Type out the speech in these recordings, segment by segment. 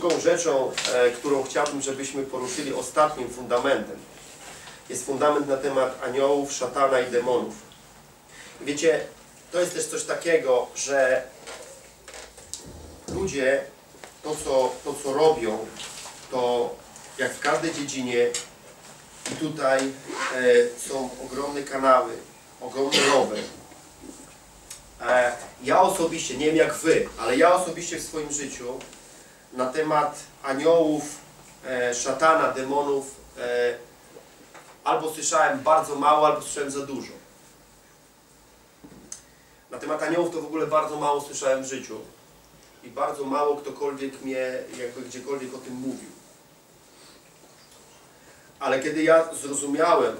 Drugą rzeczą, e, którą chciałbym, żebyśmy poruszyli ostatnim fundamentem, jest fundament na temat aniołów, szatana i demonów. Wiecie, to jest też coś takiego, że ludzie to co, to, co robią, to jak w każdej dziedzinie i tutaj e, są ogromne kanały, ogromny rower. E, ja osobiście, nie wiem jak wy, ale ja osobiście w swoim życiu na temat aniołów, e, szatana, demonów e, albo słyszałem bardzo mało, albo słyszałem za dużo. Na temat aniołów to w ogóle bardzo mało słyszałem w życiu i bardzo mało ktokolwiek mnie jakby gdziekolwiek o tym mówił. Ale kiedy ja zrozumiałem,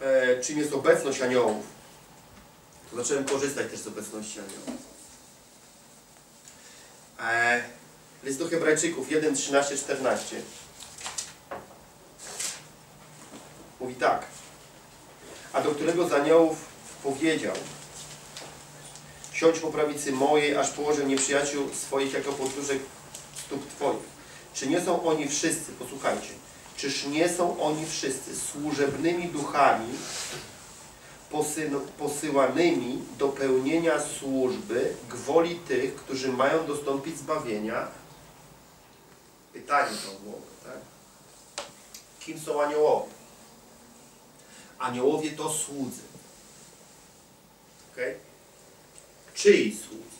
e, czym jest obecność aniołów, to zacząłem korzystać też z obecności aniołów. E, list do Hebrajczyków 1, 13, 14 mówi tak. A do którego z aniołów powiedział Siądź po prawicy mojej, aż położę nieprzyjaciół swoich jako podróżek stóp Twoich. Czy nie są oni wszyscy, posłuchajcie, czyż nie są oni wszyscy służebnymi duchami posy- posyłanymi do pełnienia służby gwoli tych, którzy mają dostąpić zbawienia? Pytanie to było, tak? Kim są aniołowie? Aniołowie to słudzy. Okay? Czyi słudzy?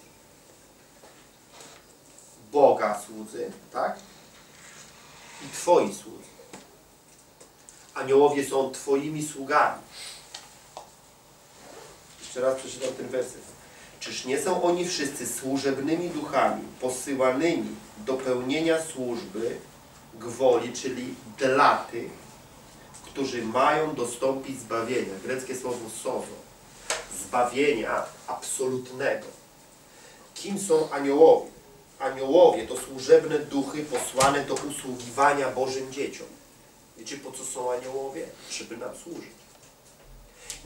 Boga słudzy, tak? I Twoi słudzy. Aniołowie są Twoimi sługami. Jeszcze raz przeczytam ten werset. Czyż nie są oni wszyscy służebnymi duchami, posyłanymi do pełnienia służby gwoli, czyli dla tych, którzy mają dostąpić zbawienia. Greckie słowo sozo. Zbawienia absolutnego. Kim są aniołowie? Aniołowie to służebne duchy posłane do usługiwania Bożym dzieciom. Wiecie po co są aniołowie? Żeby nam służyć.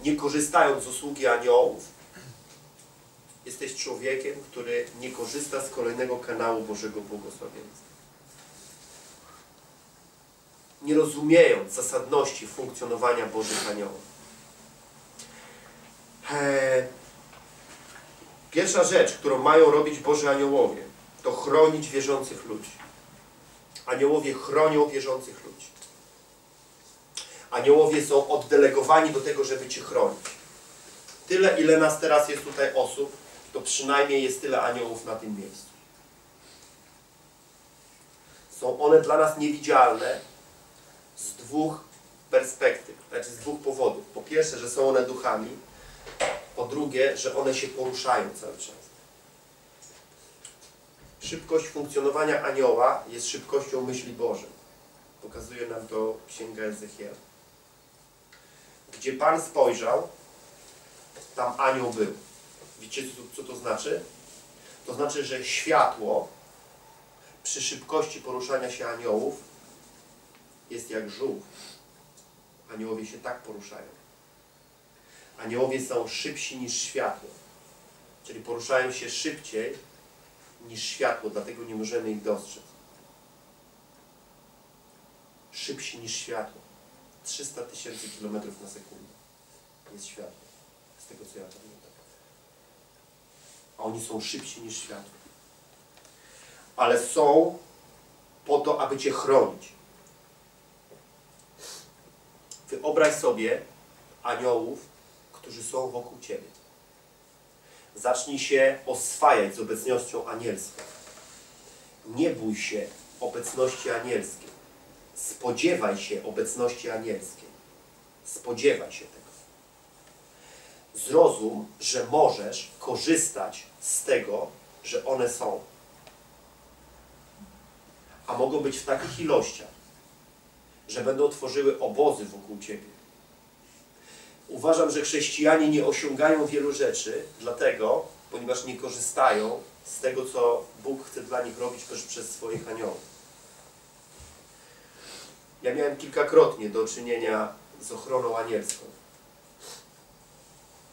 Nie korzystając z usługi aniołów, jesteś człowiekiem, który nie korzysta z kolejnego kanału Bożego błogosławieństwa. Nie rozumiejąc zasadności funkcjonowania Bożych aniołów. Eee, Pierwsza rzecz, którą mają robić Boży aniołowie, to chronić wierzących ludzi. Aniołowie chronią wierzących ludzi. Aniołowie są oddelegowani do tego, żeby Cię chronić. Tyle, ile nas teraz jest tutaj osób, to przynajmniej jest tyle aniołów na tym miejscu. Są one dla nas niewidzialne z dwóch perspektyw, znaczy z dwóch powodów. Po pierwsze, że są one duchami, po drugie, że one się poruszają cały czas. Szybkość funkcjonowania anioła jest szybkością myśli Bożej. Pokazuje nam to Księga Ezechiela. Gdzie Pan spojrzał, tam anioł był. Wiecie, co, co to znaczy? To znaczy, że światło przy szybkości poruszania się aniołów jest jak żółw. Aniołowie się tak poruszają. Aniołowie są szybsi niż światło. Czyli poruszają się szybciej niż światło, dlatego nie możemy ich dostrzec. Szybsi niż światło. 300 tysięcy kilometrów na sekundę jest światło. Z tego co ja pamiętam. A oni są szybsi niż światło. Ale są po to, aby Cię chronić. Wyobraź sobie aniołów, którzy są wokół Ciebie. Zacznij się oswajać z obecnością anielską. Nie bój się obecności anielskiej. Spodziewaj się obecności anielskiej. Spodziewaj się tego. Zrozum, że możesz korzystać z tego, że one są. A mogą być w takich ilościach, że będą tworzyły obozy wokół Ciebie Uważam, że chrześcijanie nie osiągają wielu rzeczy, dlatego, ponieważ nie korzystają z tego, co Bóg chce dla nich robić też przez swoich aniołów. Ja miałem kilkakrotnie do czynienia z ochroną anielską.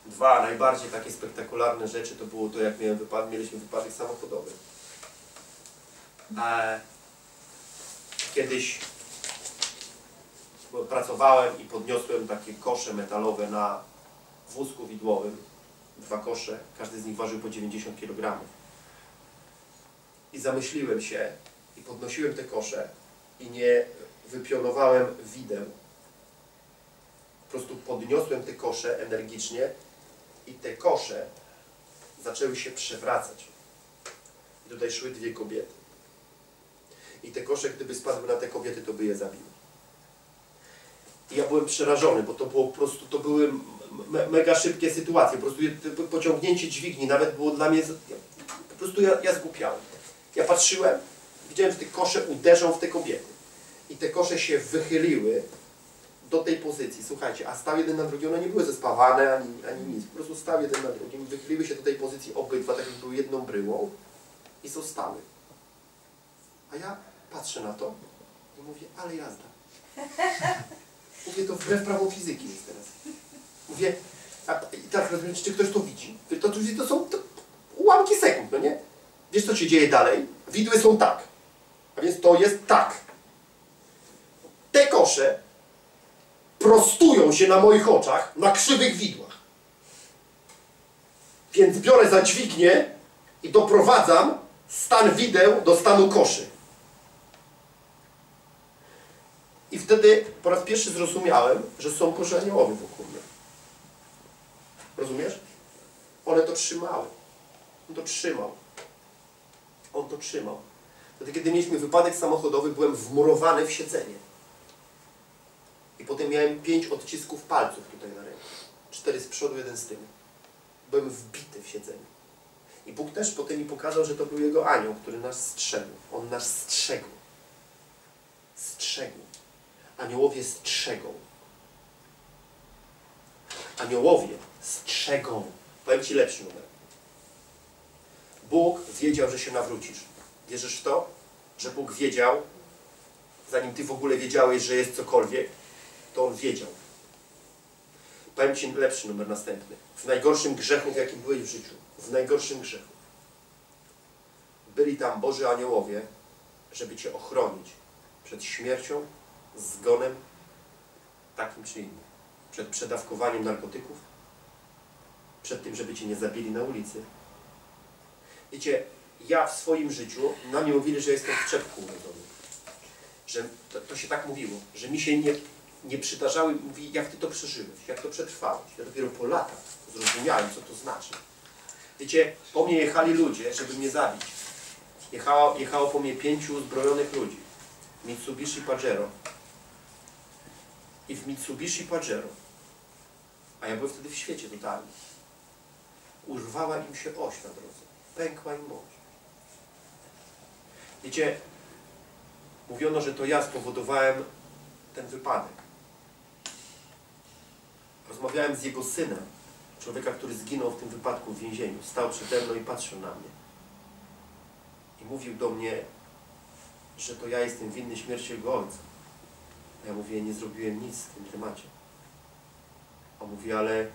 Dwa najbardziej takie spektakularne rzeczy to było to, jak miałem wypad mieliśmy wypadek samochodowy. E, kiedyś pracowałem i podniosłem takie kosze metalowe na wózku widłowym. Dwa kosze, każdy z nich ważył po 90 kg. I zamyśliłem się i podnosiłem te kosze i nie wypionowałem wideł. Po prostu podniosłem te kosze energicznie i te kosze zaczęły się przewracać. I tutaj szły dwie kobiety. I te kosze, gdyby spadły na te kobiety, to by je zabiły. I ja byłem przerażony, bo to było po prostu, to były me, mega szybkie sytuacje. Po prostu pociągnięcie dźwigni nawet było dla mnie, po prostu ja, ja zgłupiałem. Ja patrzyłem, widziałem, że te kosze uderzą w te kobiety. I te kosze się wychyliły do tej pozycji. Słuchajcie, a stał jeden na drugim, one nie były zespawane ani, ani nic. Po prostu stał jeden na drugim, wychyliły się do tej pozycji obydwa, tak jakby były jedną bryłą i zostały. A ja patrzę na to i mówię, ale jazda. Mówię, to wbrew prawom fizyki jest teraz. Mówię, a i tak rozumiem, czy ktoś to widzi? To, to są to ułamki sekund, no nie? Wiesz, co się dzieje dalej? Widły są tak. A więc to jest tak. Te kosze prostują się na moich oczach na krzywych widłach. Więc biorę za dźwignię i doprowadzam stan wideł do stanu koszy. I wtedy po raz pierwszy zrozumiałem, że są kosze aniołowie wokół mnie. Rozumiesz? One to trzymały. On to trzymał. On to trzymał. Wtedy, kiedy mieliśmy wypadek samochodowy, byłem wmurowany w siedzenie. I potem miałem pięć odcisków palców tutaj na ręku. Cztery z przodu, jeden z tyłu. Byłem wbity w siedzenie. I Bóg też potem mi pokazał, że to był Jego anioł, który nas strzegł. On nas strzegł. Strzegł. Aniołowie strzegą. Aniołowie strzegą. Powiem Ci lepszy numer. Bóg wiedział, że się nawrócisz. Wierzysz w to? Że Bóg wiedział, zanim Ty w ogóle wiedziałeś, że jest cokolwiek, to On wiedział. Powiem Ci lepszy numer następny. W najgorszym grzechu, jakim byłeś w życiu. W najgorszym grzechu. Byli tam Boży aniołowie, żeby Cię ochronić przed śmiercią, zgonem takim czy innym. Przed przedawkowaniem narkotyków, przed tym, żeby Cię nie zabili na ulicy. Wiecie, ja w swoim życiu, na mnie mówili, że jestem w czepku. Że to, to się tak mówiło, że mi się nie, nie przydarzały, mówi, jak Ty to przeżyłeś, jak to przetrwałeś. Ja dopiero po latach zrozumiałem, co to znaczy. Wiecie, po mnie jechali ludzie, żeby mnie zabić. Jechało, jechało po mnie pięciu uzbrojonych ludzi. Mitsubishi Pajero. I w Mitsubishi Pajero, a ja byłem wtedy w świecie totalnie, urwała im się oś na drodze. Pękła im oś. Wiecie, mówiono, że to ja spowodowałem ten wypadek. Rozmawiałem z jego synem, człowieka, który zginął w tym wypadku w więzieniu. Stał przede mną i patrzył na mnie. I mówił do mnie, że to ja jestem winny śmierci jego ojca. Ja mówię, nie zrobiłem nic w tym temacie. A mówi, ale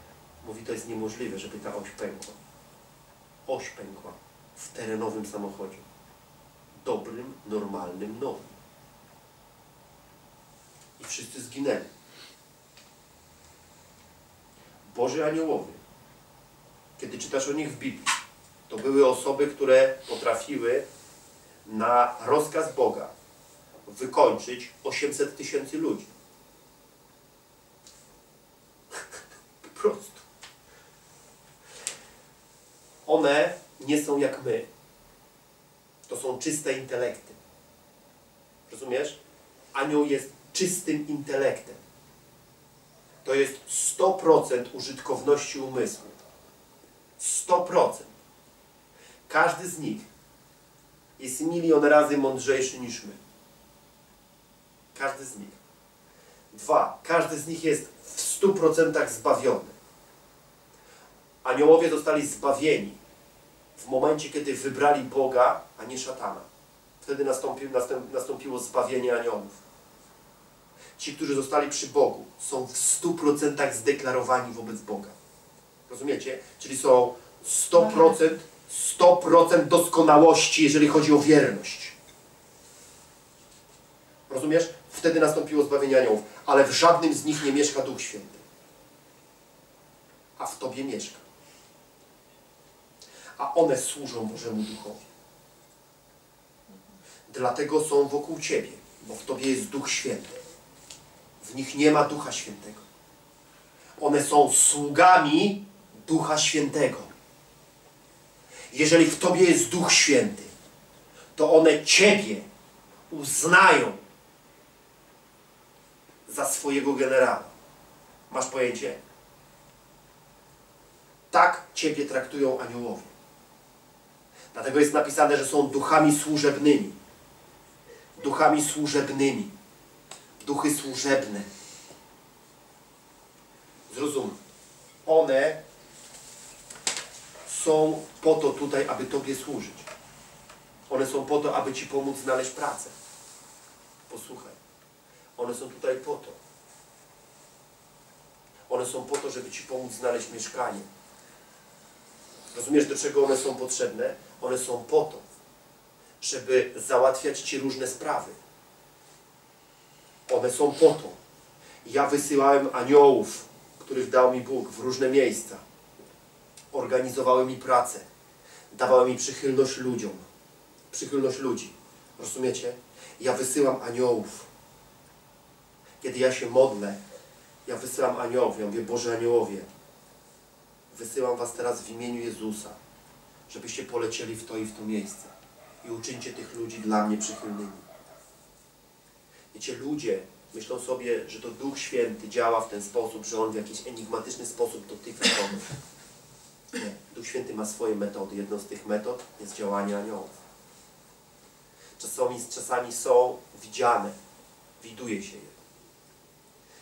mówi, to jest niemożliwe, żeby ta oś pękła. Oś pękła w terenowym samochodzie. Dobrym, normalnym, nowym. I wszyscy zginęli. Boży aniołowie, kiedy czytasz o nich w Biblii, to były osoby, które potrafiły na rozkaz Boga wykończyć 800 tysięcy ludzi. po prostu. One nie są jak my. To są czyste intelekty. Rozumiesz? Anioł jest czystym intelektem. To jest 100% użytkowności umysłu. 100%. Każdy z nich jest milion razy mądrzejszy niż my. Każdy z nich. Dwa. Każdy z nich jest w 100% zbawiony. Aniołowie zostali zbawieni w momencie, kiedy wybrali Boga, a nie szatana. Wtedy nastąpi, nastąp, nastąpiło zbawienie aniołów. Ci, którzy zostali przy Bogu, są w 100% zdeklarowani wobec Boga. Rozumiecie? Czyli są 100%, 100% doskonałości, jeżeli chodzi o wierność. Rozumiesz? Wtedy nastąpiło zbawienie aniołów. Ale w żadnym z nich nie mieszka Duch Święty. A w Tobie mieszka. A one służą Bożemu Duchowi. Dlatego są wokół Ciebie, bo w Tobie jest Duch Święty. W nich nie ma Ducha Świętego. One są sługami Ducha Świętego. Jeżeli w Tobie jest Duch Święty, to one Ciebie uznają za swojego generała. Masz pojęcie? Tak Ciebie traktują aniołowie. Dlatego jest napisane, że są duchami służebnymi. Duchami służebnymi. Duchy służebne. Zrozum. One są po to tutaj, aby Tobie służyć. One są po to, aby Ci pomóc znaleźć pracę. Posłuchaj. One są tutaj po to. One są po to, żeby Ci pomóc znaleźć mieszkanie. Rozumiesz, do czego one są potrzebne? One są po to, żeby załatwiać Ci różne sprawy. One są po to. Ja wysyłałem aniołów, których dał mi Bóg w różne miejsca. Organizowały mi pracę. Dawały mi przychylność ludziom. Przychylność ludzi. Rozumiecie? Ja wysyłam aniołów. Kiedy ja się modlę, ja wysyłam aniołów. Ja mówię, Boże aniołowie, wysyłam was teraz w imieniu Jezusa, żebyście polecieli w to i w to miejsce. I uczyńcie tych ludzi dla mnie przychylnymi. Wiecie, ludzie myślą sobie, że to Duch Święty działa w ten sposób, że On w jakiś enigmatyczny sposób dotyka kogoś. Nie. Duch Święty ma swoje metody. Jedną z tych metod jest działanie aniołów. Czasami, czasami są widziane. Widuje się je.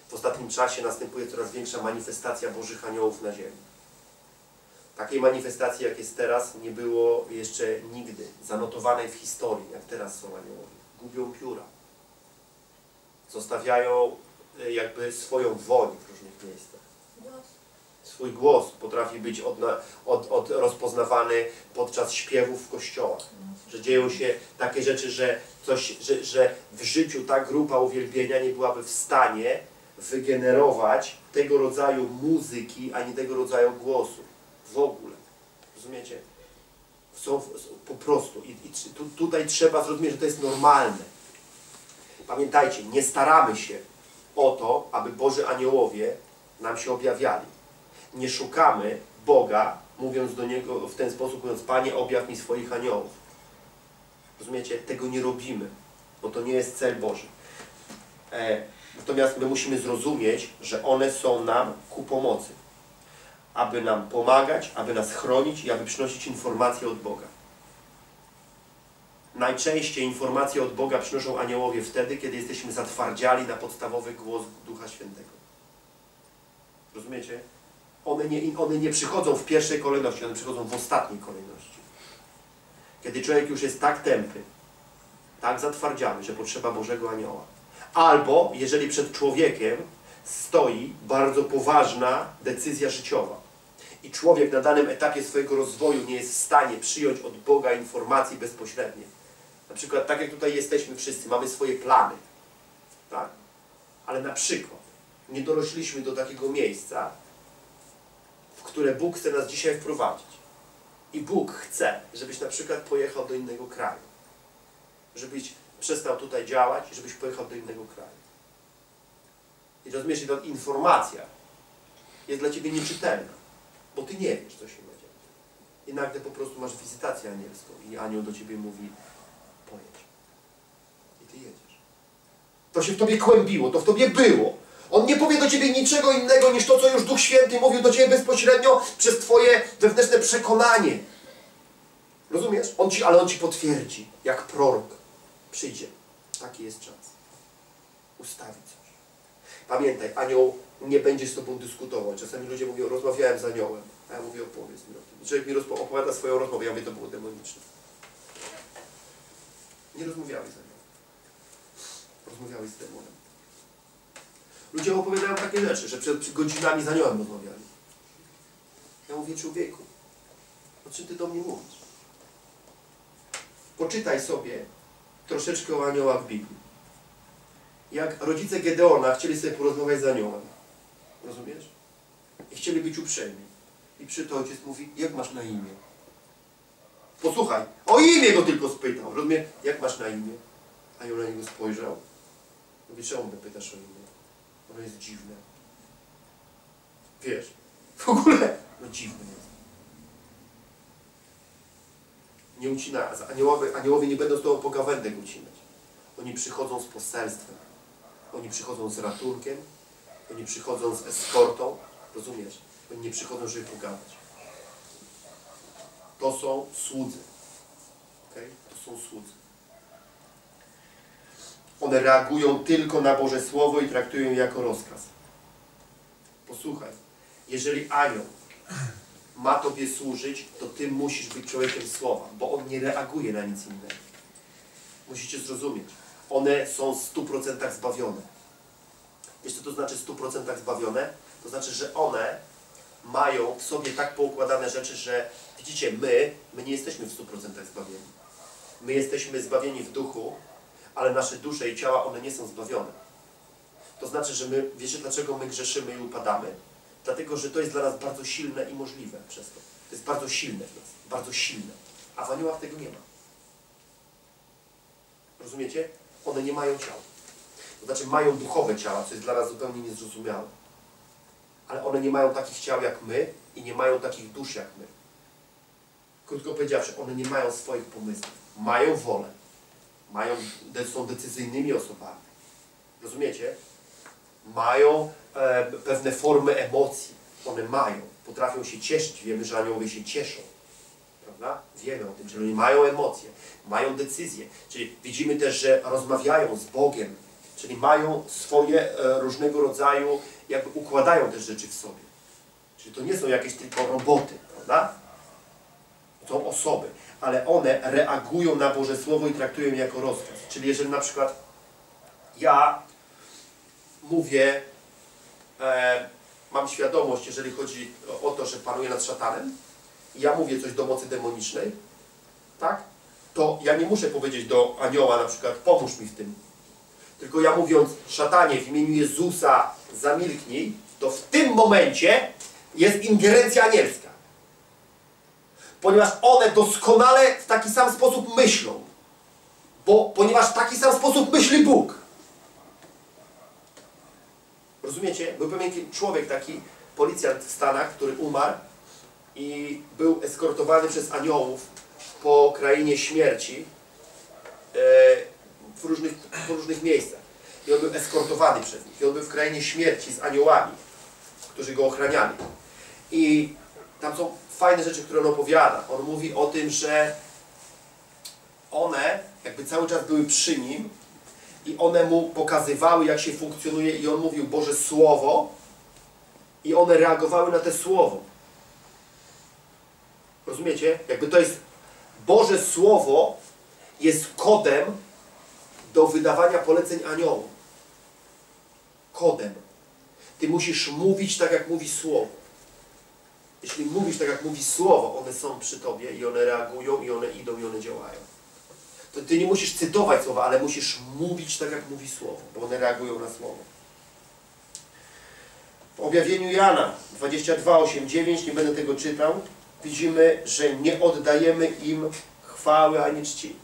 W ostatnim czasie następuje coraz większa manifestacja Bożych aniołów na ziemi. Takiej manifestacji, jak jest teraz, nie było jeszcze nigdy zanotowanej w historii, jak teraz są aniołowie. Gubią pióra. Zostawiają y, jakby swoją woń w różnych miejscach. Swój głos potrafi być odna, od, od rozpoznawany podczas śpiewów w kościołach. Że dzieją się takie rzeczy, że, coś, że, że w życiu ta grupa uwielbienia nie byłaby w stanie wygenerować tego rodzaju muzyki, ani tego rodzaju głosu. W ogóle. Rozumiecie? Są po prostu. I, i tu, tutaj trzeba zrozumieć, że to jest normalne. Pamiętajcie, nie staramy się o to, aby Boży aniołowie nam się objawiali. Nie szukamy Boga, mówiąc do Niego w ten sposób, mówiąc, Panie, objaw mi swoich aniołów. Rozumiecie? Tego nie robimy, bo to nie jest cel Boży. E, natomiast my musimy zrozumieć, że one są nam ku pomocy. Aby nam pomagać, aby nas chronić i aby przynosić informacje od Boga. Najczęściej informacje od Boga przynoszą aniołowie wtedy, kiedy jesteśmy zatwardziali na podstawowy głos Ducha Świętego. Rozumiecie? One nie, one nie przychodzą w pierwszej kolejności, one przychodzą w ostatniej kolejności. Kiedy człowiek już jest tak tępy, tak zatwardziały, że potrzeba Bożego Anioła. Albo, jeżeli przed człowiekiem stoi bardzo poważna decyzja życiowa i człowiek na danym etapie swojego rozwoju nie jest w stanie przyjąć od Boga informacji bezpośrednio. Na przykład, tak jak tutaj jesteśmy wszyscy, mamy swoje plany, tak? Ale na przykład nie dorośliśmy do takiego miejsca, w które Bóg chce nas dzisiaj wprowadzić. I Bóg chce, żebyś na przykład pojechał do innego kraju. Żebyś przestał tutaj działać i żebyś pojechał do innego kraju. I rozumiesz, ta informacja jest dla Ciebie nieczytelna, bo Ty nie wiesz, co się ma dziać. I nagle po prostu masz wizytację anielską i anioł do Ciebie mówi Ty jedziesz. To się w Tobie kłębiło, to w Tobie było. On nie powie do Ciebie niczego innego niż to, co już Duch Święty mówił do Ciebie bezpośrednio przez Twoje wewnętrzne przekonanie. Rozumiesz? On ci, ale On Ci potwierdzi, jak prorok przyjdzie. Taki jest czas. Ustawi coś. Pamiętaj, anioł nie będzie z Tobą dyskutował. Czasami ludzie mówią, rozmawiałem z aniołem. A ja mówię, opowiedz mi o tym. Człowiek mi opowiada swoją rozmowę. Ja mówię, to było demoniczne. Nie rozmawiałeś z aniołem. Rozmawiałeś z demonem. Ludzie opowiadają takie rzeczy, że przed godzinami z aniołem rozmawiali. Ja mówię, człowieku, o czym Ty do mnie mówisz? Poczytaj sobie troszeczkę o aniołach w Biblii. jak rodzice Gedeona chcieli sobie porozmawiać z aniołem. Rozumiesz? I chcieli być uprzejmi. I przy to ojciec mówi, jak masz na imię? Posłuchaj, o imię go tylko spytał. Rozumie? Jak masz na imię? A on na niego spojrzał. Mówi, czemu mnie pytasz o imię? Ono jest dziwne. Wiesz, w ogóle, no dziwne jest. Nie ucina, aniołowie, aniołowie nie będą z tobą pogawędek ucinać. Oni przychodzą z poselstwem. Oni przychodzą z ratunkiem. Oni przychodzą z eskortą. Rozumiesz? Oni nie przychodzą, żeby pogadać. To są słudzy. Okay? To są słudzy. One reagują tylko na Boże Słowo i traktują je jako rozkaz. Posłuchaj, jeżeli anioł ma Tobie służyć, to Ty musisz być człowiekiem Słowa, bo on nie reaguje na nic innego. Musicie zrozumieć. One są w 100% zbawione. Wiesz co to znaczy w 100% zbawione? To znaczy, że one mają w sobie tak poukładane rzeczy, że widzicie, my, my nie jesteśmy w 100% zbawieni. My jesteśmy zbawieni w duchu, ale nasze dusze i ciała, one nie są zbawione. To znaczy, że my, wiecie dlaczego my grzeszymy i upadamy? Dlatego, że to jest dla nas bardzo silne i możliwe przez to. To jest bardzo silne w nas, bardzo silne. A w aniołach tego nie ma. Rozumiecie? One nie mają ciała. To znaczy mają duchowe ciała, co jest dla nas zupełnie niezrozumiałe. Ale one nie mają takich ciał jak my i nie mają takich dusz jak my. Krótko powiedziawszy, one nie mają swoich pomysłów. Mają wolę. Mają, są decyzyjnymi osobami. Rozumiecie? Mają e, pewne formy emocji. One mają. Potrafią się cieszyć. Wiemy, że aniołowie się cieszą. Prawda? Wiemy o tym, że oni mają emocje. Mają decyzje. Czyli widzimy też, że rozmawiają z Bogiem. Czyli mają swoje e, różnego rodzaju, jakby układają te rzeczy w sobie. Czyli to nie są jakieś tylko roboty, prawda? To są osoby, ale one reagują na Boże Słowo i traktują je jako rozkaz. Czyli jeżeli na przykład ja mówię, e, mam świadomość, jeżeli chodzi o, to, że panuję nad szatanem, ja mówię coś do mocy demonicznej, tak? To ja nie muszę powiedzieć do anioła na przykład, pomóż mi w tym. Tylko ja mówiąc, szatanie, w imieniu Jezusa zamilknij, to w tym momencie jest ingerencja anielska. Ponieważ one doskonale w taki sam sposób myślą. Bo, ponieważ w taki sam sposób myśli Bóg. Rozumiecie? Był pewien człowiek, taki policjant w Stanach, który umarł i był eskortowany przez aniołów po krainie śmierci e, w różnych, w różnych miejscach. I on był eskortowany przez nich. I on był w krainie śmierci z aniołami, którzy go ochraniali. I tam są fajne rzeczy, które on opowiada. On mówi o tym, że one jakby cały czas były przy nim i one mu pokazywały, jak się funkcjonuje i on mówił Boże Słowo i one reagowały na te Słowo. Rozumiecie? Jakby to jest Boże Słowo jest kodem do wydawania poleceń aniołom. Kodem. Ty musisz mówić tak, jak mówi Słowo. Jeśli mówisz tak, jak mówi Słowo, one są przy Tobie i one reagują, i one idą, i one działają. To Ty nie musisz cytować Słowa, ale musisz mówić tak, jak mówi Słowo, bo one reagują na Słowo. W objawieniu Jana 22, 8, 9, nie będę tego czytał, widzimy, że nie oddajemy im chwały ani czci.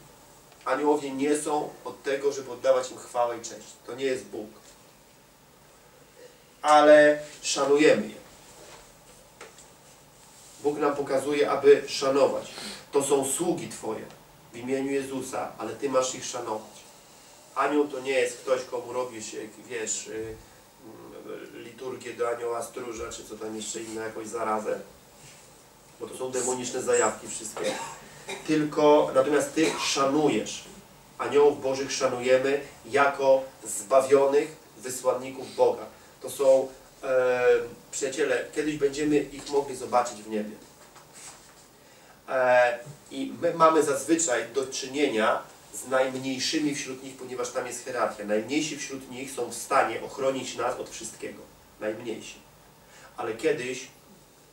Aniołowie nie są od tego, żeby oddawać im chwałę i cześć. To nie jest Bóg. Ale szanujemy je. Bóg nam pokazuje, aby szanować. To są sługi Twoje w imieniu Jezusa, ale Ty masz ich szanować. Anioł to nie jest ktoś, komu robi się, wiesz, y, y, liturgię do anioła stróża, czy co tam jeszcze inne, jakąś zarazę. Bo to są demoniczne zajawki wszystkie. Tylko, natomiast Ty szanujesz. Aniołów Bożych szanujemy jako zbawionych wysłanników Boga. To są przyjaciele, kiedyś będziemy ich mogli zobaczyć w niebie. E, I my mamy zazwyczaj do czynienia z najmniejszymi wśród nich, ponieważ tam jest hierarchia. Najmniejsi wśród nich są w stanie ochronić nas od wszystkiego. Najmniejsi. Ale kiedyś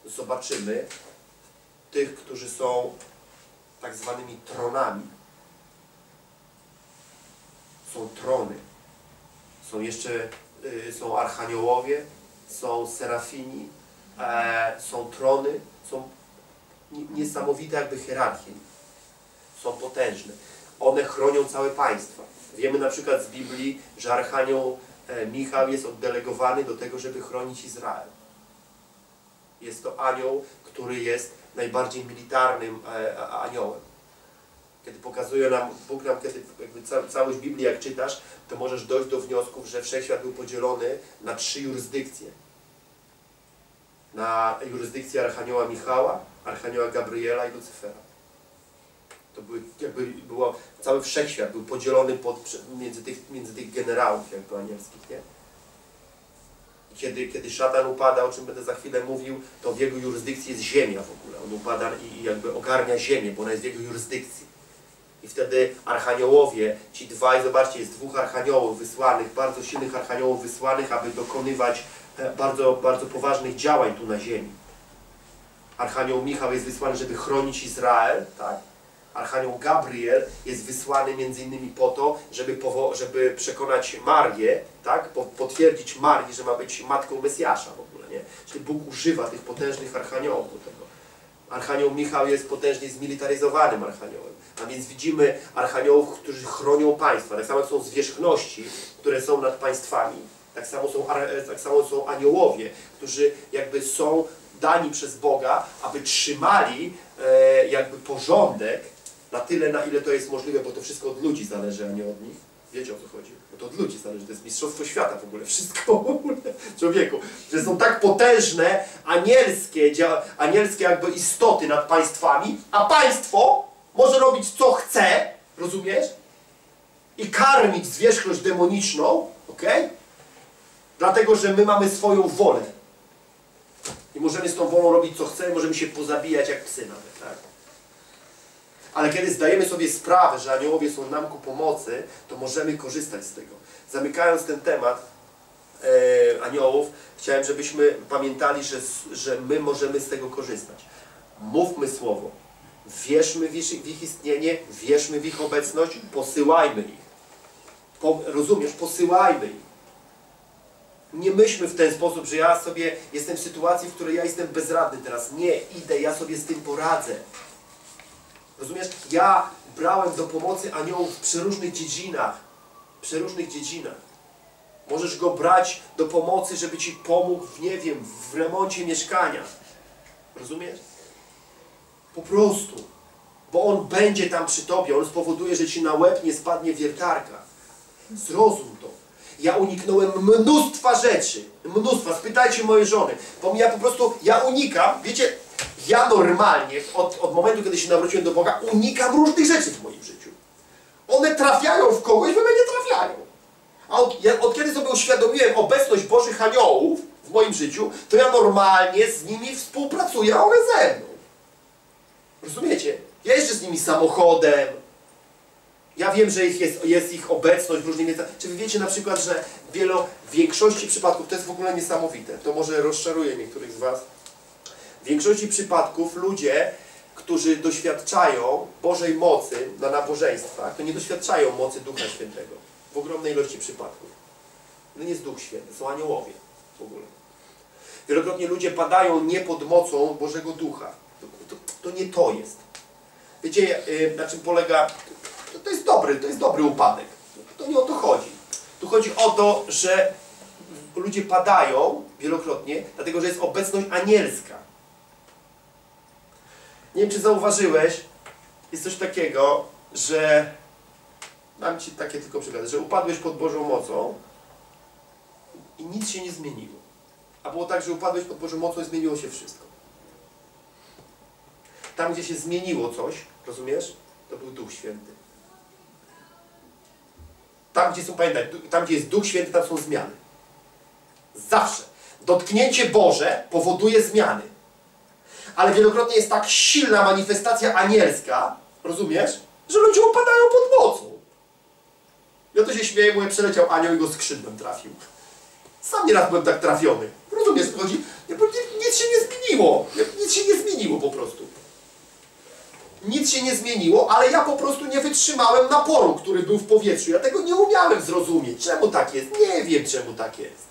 zobaczymy tych, którzy są tak zwanymi tronami. Są trony. Są jeszcze y, są archaniołowie, są serafini, e, są trony, są ni- niesamowite jakby hierarchie. Są potężne. One chronią całe państwa. Wiemy na przykład z Biblii, że archanioł e, Michał jest oddelegowany do tego, żeby chronić Izrael. Jest to anioł, który jest najbardziej militarnym e, aniołem. Kiedy pokazuje nam, Bóg nam, kiedy jakby ca, całość Biblii jak czytasz, to możesz dojść do wniosków, że wszechświat był podzielony na trzy jurysdykcje. Na jurysdykcję Archanioła Michała, Archanioła Gabriela i Lucyfera. To były, jakby było, cały wszechświat był podzielony pod, między, tych, między tych generałów jakby anielskich, nie? Kiedy, kiedy szatan upada, o czym będę za chwilę mówił, to w jego jurysdykcji jest ziemia w ogóle. On upada i, i jakby ogarnia ziemię, bo ona jest w jego jurysdykcji. I wtedy archaniołowie, ci dwaj, zobaczcie, jest dwóch archaniołów wysłanych, bardzo silnych archaniołów wysłanych, aby dokonywać e, bardzo, bardzo poważnych działań tu na ziemi. Archanioł Michał jest wysłany, żeby chronić Izrael, tak? Archanioł Gabriel jest wysłany między innymi po to, żeby, żeby przekonać Marię, tak? Po- potwierdzić Marię, że ma być matką Mesjasza w ogóle, nie? Czyli Bóg używa tych potężnych archaniołów do tego. Archanioł Michał jest potężnie zmilitaryzowanym archaniołem. A więc widzimy archaniołów, którzy chronią państwa. Tak samo są zwierzchności, które są nad państwami. Tak samo są, tak samo są aniołowie, którzy jakby są dani przez Boga, aby trzymali e, jakby porządek na tyle, na ile to jest możliwe, bo to wszystko od ludzi zależy, a nie od nich. Wiecie o co chodzi? Bo to od ludzi zależy, to jest mistrzostwo świata w ogóle, wszystko w ogóle, człowieku. Że są tak potężne, anielskie, anielskie jakby istoty nad państwami, a państwo może robić co chce, rozumiesz? I karmić zwierzchność demoniczną, ok? Dlatego, że my mamy swoją wolę. I możemy z tą wolą robić co chcemy, możemy się pozabijać jak psy nawet, tak? Ale kiedy zdajemy sobie sprawę, że aniołowie są nam ku pomocy, to możemy korzystać z tego. Zamykając ten temat e, aniołów, chciałem, żebyśmy pamiętali, że, że my możemy z tego korzystać. Mówmy słowo. Wierzmy w ich, istnienie, wierzmy w ich obecność, posyłajmy ich. Po, rozumiesz? Posyłajmy ich. Nie myślmy w ten sposób, że ja sobie jestem w sytuacji, w której ja jestem bezradny teraz. Nie, idę, ja sobie z tym poradzę. Rozumiesz? Ja brałem do pomocy aniołów w przeróżnych dziedzinach. Przeróżnych dziedzinach. Możesz go brać do pomocy, żeby ci pomógł, w, nie wiem, w remoncie mieszkania. Rozumiesz? Po prostu. Bo on będzie tam przy tobie. On spowoduje, że ci na łeb nie spadnie wiertarka. Zrozum to. Ja uniknąłem mnóstwa rzeczy. Mnóstwa. Spytajcie mojej żony. Bo ja po prostu, ja unikam, wiecie, ja normalnie od, od momentu, kiedy się nawróciłem do Boga, unikam różnych rzeczy w moim życiu. One trafiają w kogoś, we mnie nie trafiają. A od, ja, od kiedy sobie uświadomiłem obecność Bożych aniołów w moim życiu, to ja normalnie z nimi współpracuję, a one ze mną. Rozumiecie? Jeżdżę z nimi samochodem. Ja wiem, że ich jest, jest ich obecność w różnych miejscach. Czy wy wiecie na przykład, że wielo, w większości przypadków, to jest w ogóle niesamowite, to może rozczaruje niektórych z Was, w większości przypadków ludzie, którzy doświadczają Bożej mocy na nabożeństwach, to nie doświadczają mocy Ducha Świętego. W ogromnej ilości przypadków. To nie jest Duch Święty, są aniołowie w ogóle. Wielokrotnie ludzie padają nie pod mocą Bożego Ducha. To, nie to jest. Wiecie, yy, na czym polega... To, to jest dobry, to jest dobry upadek. To nie o to chodzi. Tu chodzi o to, że ludzie padają wielokrotnie, dlatego że jest obecność anielska. Nie wiem, czy zauważyłeś, jest coś takiego, że dam Ci takie tylko przykłady, że upadłeś pod Bożą mocą i nic się nie zmieniło. A było tak, że upadłeś pod Bożą mocą i zmieniło się wszystko. Tam, gdzie się zmieniło coś, rozumiesz? To był Duch Święty. Tam, gdzie są, pamiętaj, tam, gdzie jest Duch Święty, tam są zmiany. Zawsze. Dotknięcie Boże powoduje zmiany. Ale wielokrotnie jest tak silna manifestacja anielska, rozumiesz? Że ludzie upadają pod mocą. Ja to się śmieję, mówię, przeleciał anioł i go skrzydłem trafił. Sam nieraz byłem tak trafiony. Rozumiesz, co chodzi? Nic się nie zmieniło. Nic się nie zmieniło po prostu. Nic się nie zmieniło, ale ja po prostu nie wytrzymałem naporu, który był w powietrzu. Ja tego nie umiałem zrozumieć. Czemu tak jest? Nie wiem, czemu tak jest.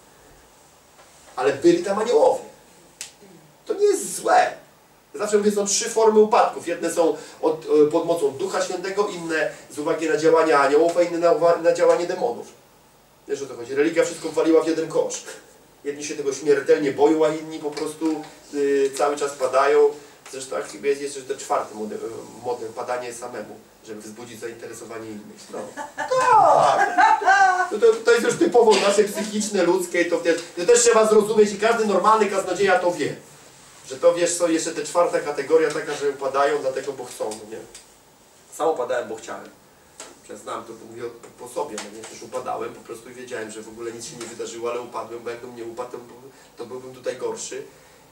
Ale byli tam aniołowie. To nie jest złe. Zawsze mówię, są trzy formy upadków. Jedne są od, e, pod mocą Ducha Świętego, inne z uwagi na działania aniołów, a inne na, na działanie demonów. Wiesz o to chodzi. Religia wszystko waliła w jeden kosz. Jedni się tego śmiertelnie boją, a inni po prostu y, cały czas padają. Zresztą chyba jest jeszcze ten czwarty model, model, padanie samemu, żeby wzbudzić zainteresowanie innych. No. Tak! To, to, to jest już typowo nasze psychiczne, ludzkie, to, też- to też trzeba zrozumieć i każdy normalny kaznodzieja to wie. Że to wiesz, są jeszcze te czwarta kategoria taka, że upadają dlatego, bo chcą, no nie? Sam upadałem, bo chciałem. Przyznam, to mówię po, po sobie, no nie? Też upadałem po prostu i wiedziałem, że w ogóle nic się nie wydarzyło, ale upadłem, bo jakbym nie upadł, to byłbym tutaj gorszy.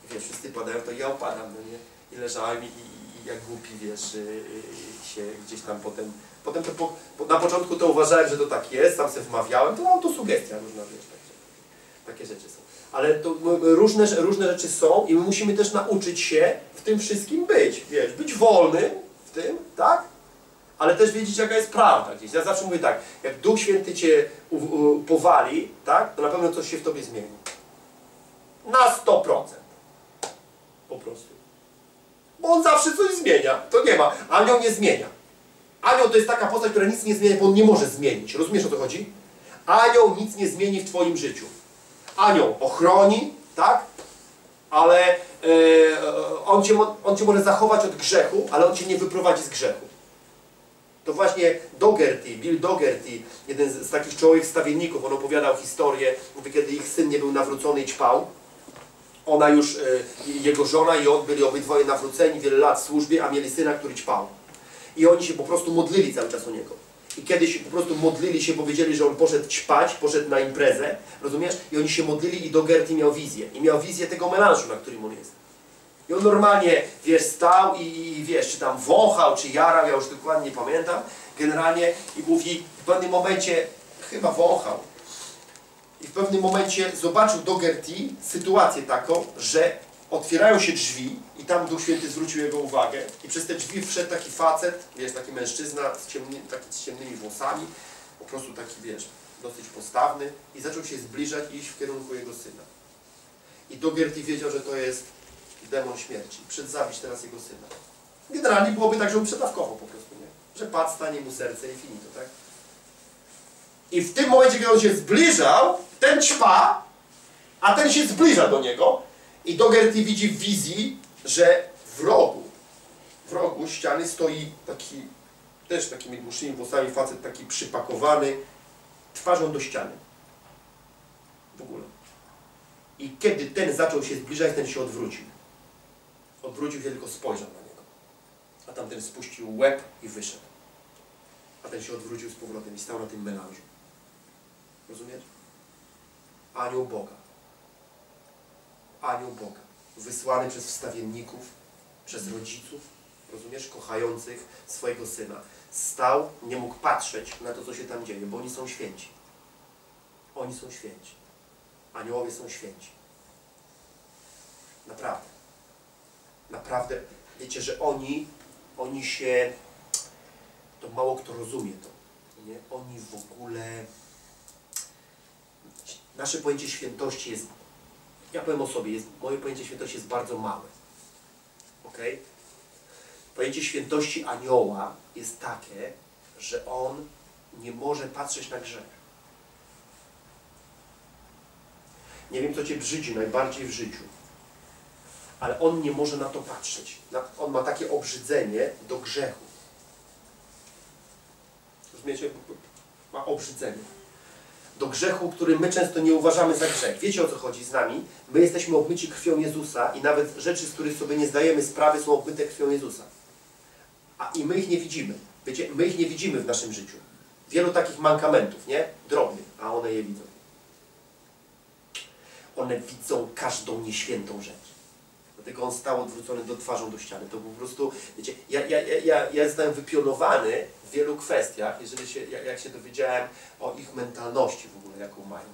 I wiesz, wszyscy padają, to ja upadam, no nie? I leżałem i, i, i jak głupi, wiesz, y, y, się gdzieś tam potem... Potem to po, po, na początku to uważałem, że to tak jest, sam sobie wmawiałem, to autosugestia różna, wiesz, takie, takie rzeczy są. Ale to m, różne, różne rzeczy są i my musimy też nauczyć się w tym wszystkim być, wiesz, być wolnym w tym, tak? ale też wiedzieć, jaka jest prawda gdzieś. Ja zawsze mówię tak, jak Duch Święty Cię u, u, powali, tak, to na pewno coś się w Tobie zmieni. Na 100%. Po prostu. Bo On zawsze coś zmienia. To nie ma. Anioł nie zmienia. Anioł to jest taka postać, która nic nie zmienia, bo on nie może zmienić. Rozumiesz o co chodzi? Anioł nic nie zmieni w Twoim życiu. Anioł ochroni, tak? Ale e, on, cię, on Cię może zachować od grzechu, ale On Cię nie wyprowadzi z grzechu. To właśnie Dougherty, Bill Dougherty, jeden z, z takich czołowych stawienników, on opowiadał historię, mówi, kiedy ich syn nie był nawrócony i ćpał. Ona już, e, jego żona i on byli obydwoje nawróceni, wiele lat w służbie, a mieli syna, który ćpał. I oni się po prostu modlili cały czas o niego. I kiedyś po prostu modlili się, powiedzieli, że on poszedł ćpać, poszedł na imprezę, rozumiesz? I oni się modlili i Dougherty miał wizję. I miał wizję tego melanżu, na którym on jest. I on normalnie, wiesz, stał i, i wiesz, czy tam wąchał, czy jarał, ja już dokładnie nie pamiętam, generalnie i mówi, w pewnym momencie, chyba wąchał, i w pewnym momencie zobaczył Dougherty sytuację taką, że otwierają się drzwi i tam Duch Święty zwrócił jego uwagę i przez te drzwi wszedł taki facet, wiesz, taki mężczyzna z, ciemny, taki z ciemnymi włosami, po prostu taki, wiesz, dosyć postawny i zaczął się zbliżać i iść w kierunku jego syna. I Dougherty wiedział, że to jest demon śmierci. Przed zabić teraz jego syna. Generalnie byłoby tak, że on przedawkował po prostu, nie? Że padł, stanie mu serce i finito, tak? I w tym momencie, kiedy on się zbliżał, ten ćpa, a ten się zbliża do niego i Dougherty widzi w wizji, że w rogu, w rogu ściany stoi taki, też takimi dłuższymi włosami facet taki przypakowany, twarzą do ściany. W ogóle. I kiedy ten zaczął się zbliżać, ten się odwrócił. Odwrócił się, tylko spojrzał na niego. A tamten spuścił łeb i wyszedł. A ten się odwrócił z powrotem i stał na tym melanżu. Rozumiesz? Anioł Boga. Anioł Boga. Wysłany przez wstawienników, przez rodziców, rozumiesz, kochających swojego syna. Stał, nie mógł patrzeć na to, co się tam dzieje, bo oni są święci. Oni są święci. Aniołowie są święci. Naprawdę. Naprawdę. Wiecie, że oni, oni się, to mało kto rozumie to. Nie? Oni w ogóle, nasze pojęcie świętości jest, ja powiem o sobie, jest, moje pojęcie świętości jest bardzo małe. Ok? Pojęcie świętości anioła jest takie, że on nie może patrzeć na grzech. Nie wiem, co Cię brzydzi najbardziej w życiu, ale on nie może na to patrzeć. On ma takie obrzydzenie do grzechu. Rozumiecie? Ma obrzydzenie. Do grzechu, który my często nie uważamy za grzech. Wiecie o co chodzi z nami? My jesteśmy obmyci krwią Jezusa i nawet rzeczy, z których sobie nie zdajemy sprawy, są obmyte krwią Jezusa. A i my ich nie widzimy. Wiecie, my ich nie widzimy w naszym życiu. Wielu takich mankamentów, nie? Drobnych, a one je widzą. One widzą każdą nieświętą rzecz. Dlatego on stał odwrócony do twarzą do ściany. To po prostu, wiecie, ja, ja, ja, ja, zostałem wypionowany w wielu kwestiach, jeżeli się, jak, się dowiedziałem o ich mentalności w ogóle, jaką mają.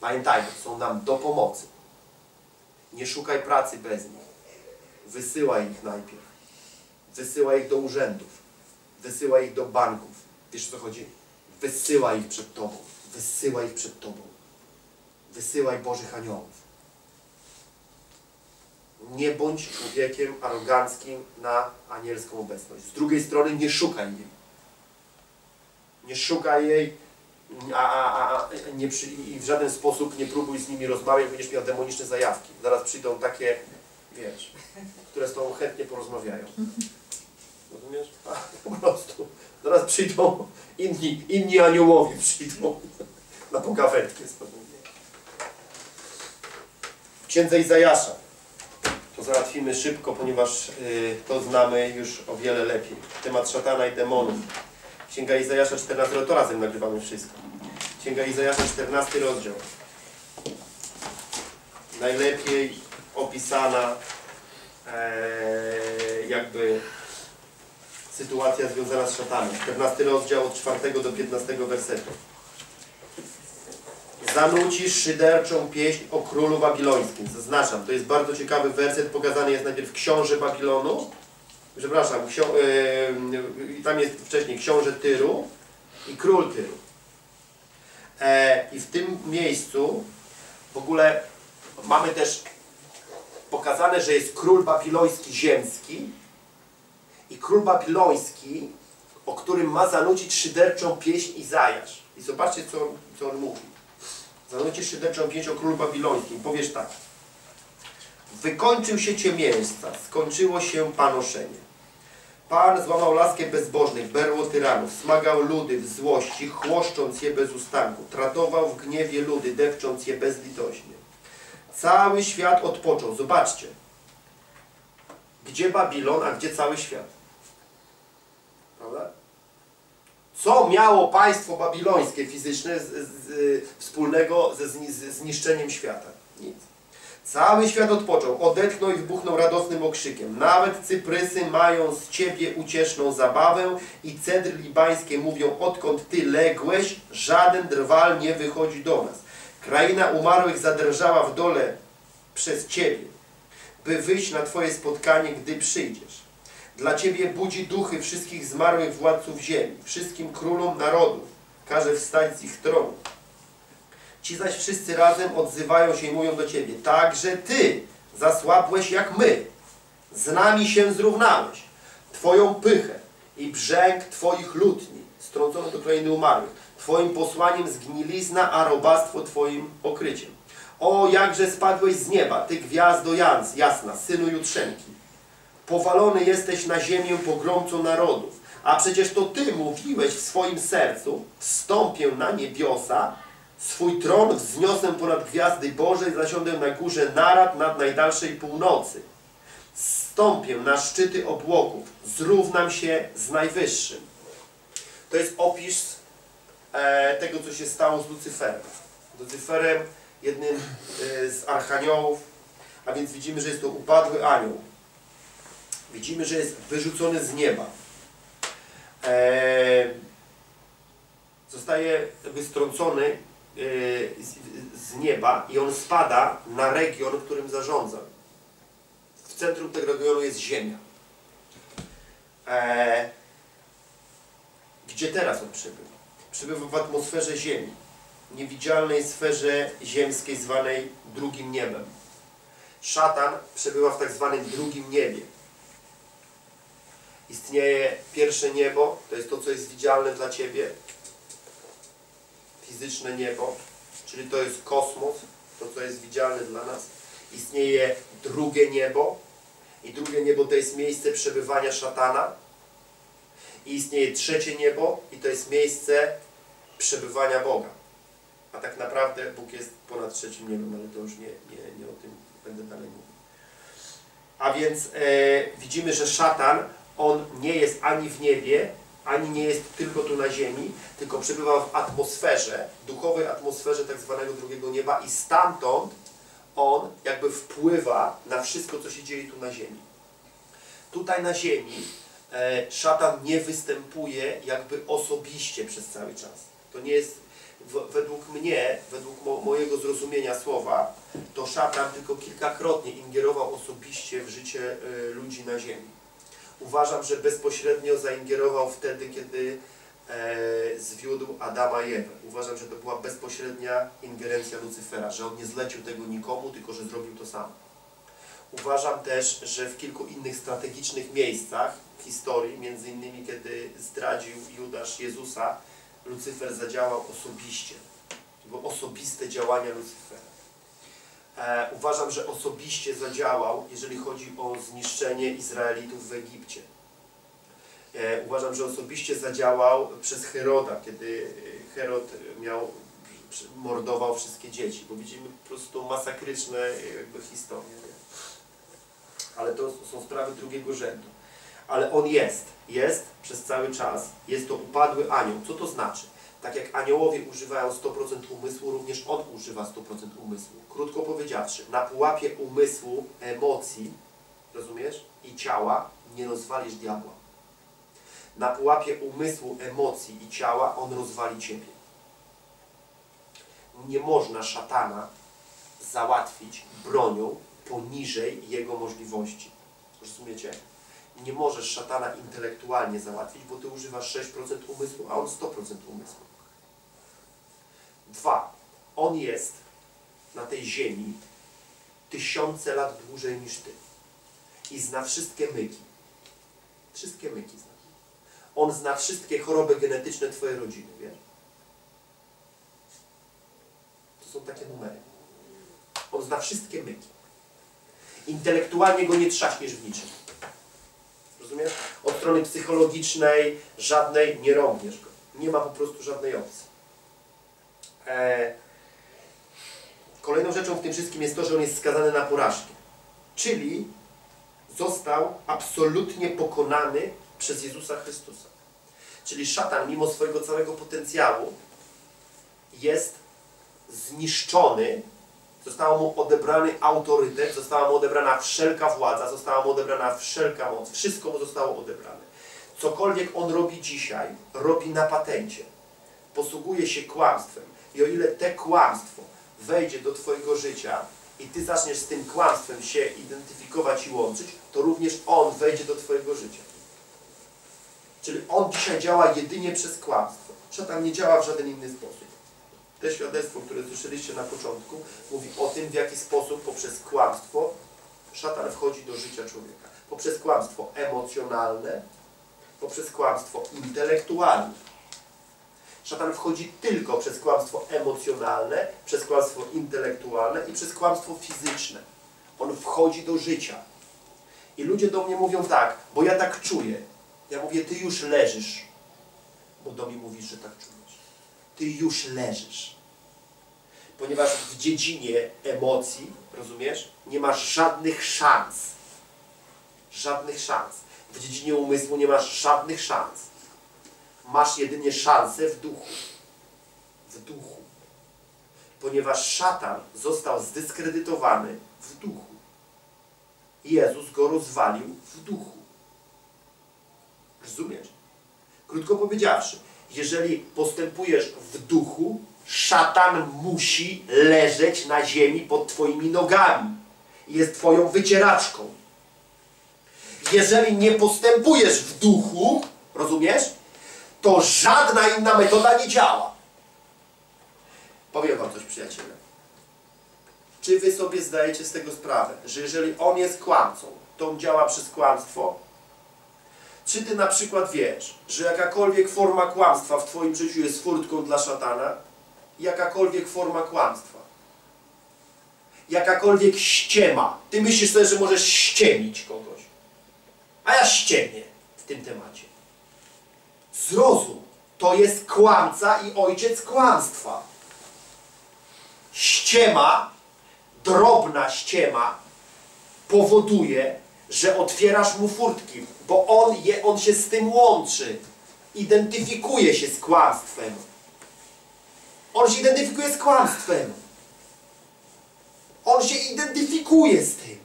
Pamiętajmy, są nam do pomocy. Nie szukaj pracy bez nich. Wysyłaj ich najpierw. wysyła ich do urzędów, wysyła ich do banków. Wiesz o co chodzi? Wysyła ich przed Tobą, wysyła ich przed Tobą. Wysyłaj Bożych aniołów. Nie bądź człowiekiem aroganckim na anielską obecność. Z drugiej strony nie szukaj jej. Nie szukaj jej a, a, a nie przy, i w żaden sposób nie próbuj z nimi rozmawiać, będziesz miał demoniczne zajawki. Zaraz przyjdą takie, wiesz, które z tobą chętnie porozmawiają. Rozumiesz? Po prostu. Zaraz przyjdą inni, inni aniołowie przyjdą na pogawędkę z tobą. W księdze Izajasza to załatwimy szybko, ponieważ y, to znamy już o wiele lepiej. Temat szatana i demonów. Księga Izajasza 14, to razem nagrywamy wszystko. Księga Izajasza 14 rozdział. Najlepiej opisana e, jakby sytuacja związana z szatanem. 14 rozdział od 4 do 15 wersetu. Zanucisz szyderczą pieśń o królu babilońskim. Zaznaczam, to jest bardzo ciekawy werset. Pokazany jest najpierw książę Babilonu, przepraszam, yy, tam jest wcześniej książę Tyru i król Tyru. E, I w tym miejscu w ogóle mamy też pokazane, że jest król babiloński ziemski i król babiloński, o którym ma zanucić szyderczą pieśń Izajasz. I zobaczcie, co, co on mówi. Zanucić szyderczą pieśń o królu babilońskim. Powiesz tak. Wykończył się ciemiężca, skończyło się panoszenie. Pan złamał laskę bezbożnych, berło tyranów, smagał ludy w złości, chłoszcząc je bez ustanku, tratował w gniewie ludy, depcząc je bezlitośnie. Cały świat odpoczął. Zobaczcie. Gdzie Babilon, a gdzie cały świat? Prawda? Co miało państwo babilońskie fizyczne z, z, z, wspólnego ze zniszczeniem świata? Nic. Cały świat odpoczął, odetchnął i wybuchnął radosnym okrzykiem. Nawet cyprysy mają z Ciebie ucieszną zabawę i cedry libańskie mówią, odkąd Ty ległeś, żaden drwal nie wychodzi do nas. Kraina umarłych zadrżała w dole przez Ciebie, by wyjść na Twoje spotkanie, gdy przyjdziesz. Dla Ciebie budzi duchy wszystkich zmarłych władców ziemi, wszystkim królom narodów, każe wstać z ich tronów. Ci zaś wszyscy razem odzywają się i mówią do Ciebie, także Ty zasłabłeś jak my, z nami się zrównałeś. Twoją pychę i brzęk Twoich lutni strącono do krainy umarłych. Twoim posłaniem zgnilizna, a robactwo Twoim okryciem. O, jakże spadłeś z nieba, Ty gwiazdo jasna, synu Jutrzenki. Powalony jesteś na ziemię pogromcą narodów. A przecież to Ty mówiłeś w swoim sercu, wstąpię na niebiosa, Swój tron wzniosę ponad gwiazdy Bożej, zasiądę na górze narad nad najdalszej północy. Stąpię na szczyty obłoków, zrównam się z Najwyższym. To jest opis e, tego, co się stało z Lucyferem. Lucyferem, jednym e, z archaniołów, a więc widzimy, że jest to upadły anioł. Widzimy, że jest wyrzucony z nieba. E, zostaje wystrącony z nieba i on spada na region, którym zarządza. W centrum tego regionu jest Ziemia. E, gdzie teraz on przebywa? Przebywa w atmosferze Ziemi, niewidzialnej sferze ziemskiej zwanej drugim niebem. Szatan przebywa w tak zwanym drugim niebie. Istnieje pierwsze niebo, to jest to, co jest widzialne dla Ciebie, fizyczne niebo, czyli to jest kosmos, to co jest widzialne dla nas. Istnieje drugie niebo i drugie niebo to jest miejsce przebywania szatana. I istnieje trzecie niebo i to jest miejsce przebywania Boga. A tak naprawdę Bóg jest ponad trzecim niebem, ale to już nie, nie, nie o tym będę dalej mówił. A więc e, widzimy, że szatan, on nie jest ani w niebie, ani nie jest tylko tu na ziemi, tylko przebywa w atmosferze, duchowej atmosferze tak zwanego drugiego nieba i stamtąd on jakby wpływa na wszystko, co się dzieje tu na ziemi. Tutaj na ziemi e, szatan nie występuje jakby osobiście przez cały czas. To nie jest, według mnie, według mo, mojego zrozumienia słowa, to szatan tylko kilkakrotnie ingerował osobiście w życie e, ludzi na ziemi. Uważam, że bezpośrednio zaingerował wtedy, kiedy e, zwiódł Adama i Ewę. Uważam, że to była bezpośrednia ingerencja Lucyfera, że on nie zlecił tego nikomu, tylko że zrobił to sam. Uważam też, że w kilku innych strategicznych miejscach w historii, między innymi kiedy zdradził Judasz Jezusa, Lucyfer zadziałał osobiście. To były osobiste działania Lucyfera. E, uważam, że osobiście zadziałał, jeżeli chodzi o zniszczenie Izraelitów w Egipcie. E, uważam, że osobiście zadziałał przez Heroda, kiedy Herod miał, mordował wszystkie dzieci, bo widzimy po prostu masakryczne jakby historie. Ale to są sprawy drugiego rzędu. Ale on jest, jest przez cały czas, jest to upadły anioł. Co to znaczy? Tak jak aniołowie używają 100% umysłu, również on używa 100% umysłu. Krótko powiedziawszy, na pułapie umysłu, emocji, rozumiesz, i ciała nie rozwalisz diabła. Na pułapie umysłu, emocji i ciała on rozwali ciebie. Nie można szatana załatwić bronią poniżej jego możliwości. Rozumiecie? Nie możesz szatana intelektualnie załatwić, bo ty używasz 6% umysłu, a on 100% umysłu. Dwa. On jest na tej ziemi tysiące lat dłużej niż ty. I zna wszystkie myki. Wszystkie myki zna. On zna wszystkie choroby genetyczne twojej rodziny, wiesz? To są takie numery. On zna wszystkie myki. Intelektualnie go nie trzaśniesz w niczym. Rozumiesz? Od strony psychologicznej żadnej nie rąbniesz go. Nie ma po prostu żadnej opcji. E, kolejną rzeczą w tym wszystkim jest to, że on jest skazany na porażkę. Czyli został absolutnie pokonany przez Jezusa Chrystusa. Czyli szatan, mimo swojego całego potencjału, jest zniszczony, został mu odebrany autorytet, została mu odebrana wszelka władza, została mu odebrana wszelka moc, wszystko mu zostało odebrane. Cokolwiek on robi dzisiaj, robi na patencie. Posługuje się kłamstwem. I o ile te kłamstwo wejdzie do Twojego życia i Ty zaczniesz z tym kłamstwem się identyfikować i łączyć, to również on wejdzie do Twojego życia. Czyli on dzisiaj działa jedynie przez kłamstwo. Szatan nie działa w żaden inny sposób. Te świadectwo, które słyszeliście na początku, mówi o tym, w jaki sposób poprzez kłamstwo szatan wchodzi do życia człowieka. Poprzez kłamstwo emocjonalne, poprzez kłamstwo intelektualne. Szatan wchodzi tylko przez kłamstwo emocjonalne, przez kłamstwo intelektualne i przez kłamstwo fizyczne. On wchodzi do życia. I ludzie do mnie mówią tak, bo ja tak czuję. Ja mówię, ty już leżysz, bo do mnie mówisz, że tak czujesz. Ty już leżysz. Ponieważ w dziedzinie emocji, rozumiesz, nie masz żadnych szans. Żadnych szans. W dziedzinie umysłu nie masz żadnych szans masz jedynie szansę w duchu. W duchu. Ponieważ szatan został zdyskredytowany w duchu. Jezus go rozwalił w duchu. Rozumiesz? Krótko powiedziawszy, jeżeli postępujesz w duchu, szatan musi leżeć na ziemi pod Twoimi nogami. Jest Twoją wycieraczką. Jeżeli nie postępujesz w duchu, rozumiesz? To żadna inna metoda nie działa. Powiem Wam coś, przyjaciele. Czy Wy sobie zdajecie z tego sprawę, że jeżeli on jest kłamcą, to on działa przez kłamstwo? Czy Ty na przykład wiesz, że jakakolwiek forma kłamstwa w Twoim życiu jest furtką dla szatana? Jakakolwiek forma kłamstwa. Jakakolwiek ściema. Ty myślisz sobie, że możesz ściemić kogoś. A ja ściemię w tym temacie. Zrozum, to jest kłamca i ojciec kłamstwa. Ściema, drobna ściema powoduje, że otwierasz mu furtki, bo on, je, on się z tym łączy. Identyfikuje się z kłamstwem. On się identyfikuje z kłamstwem. On się identyfikuje z tym.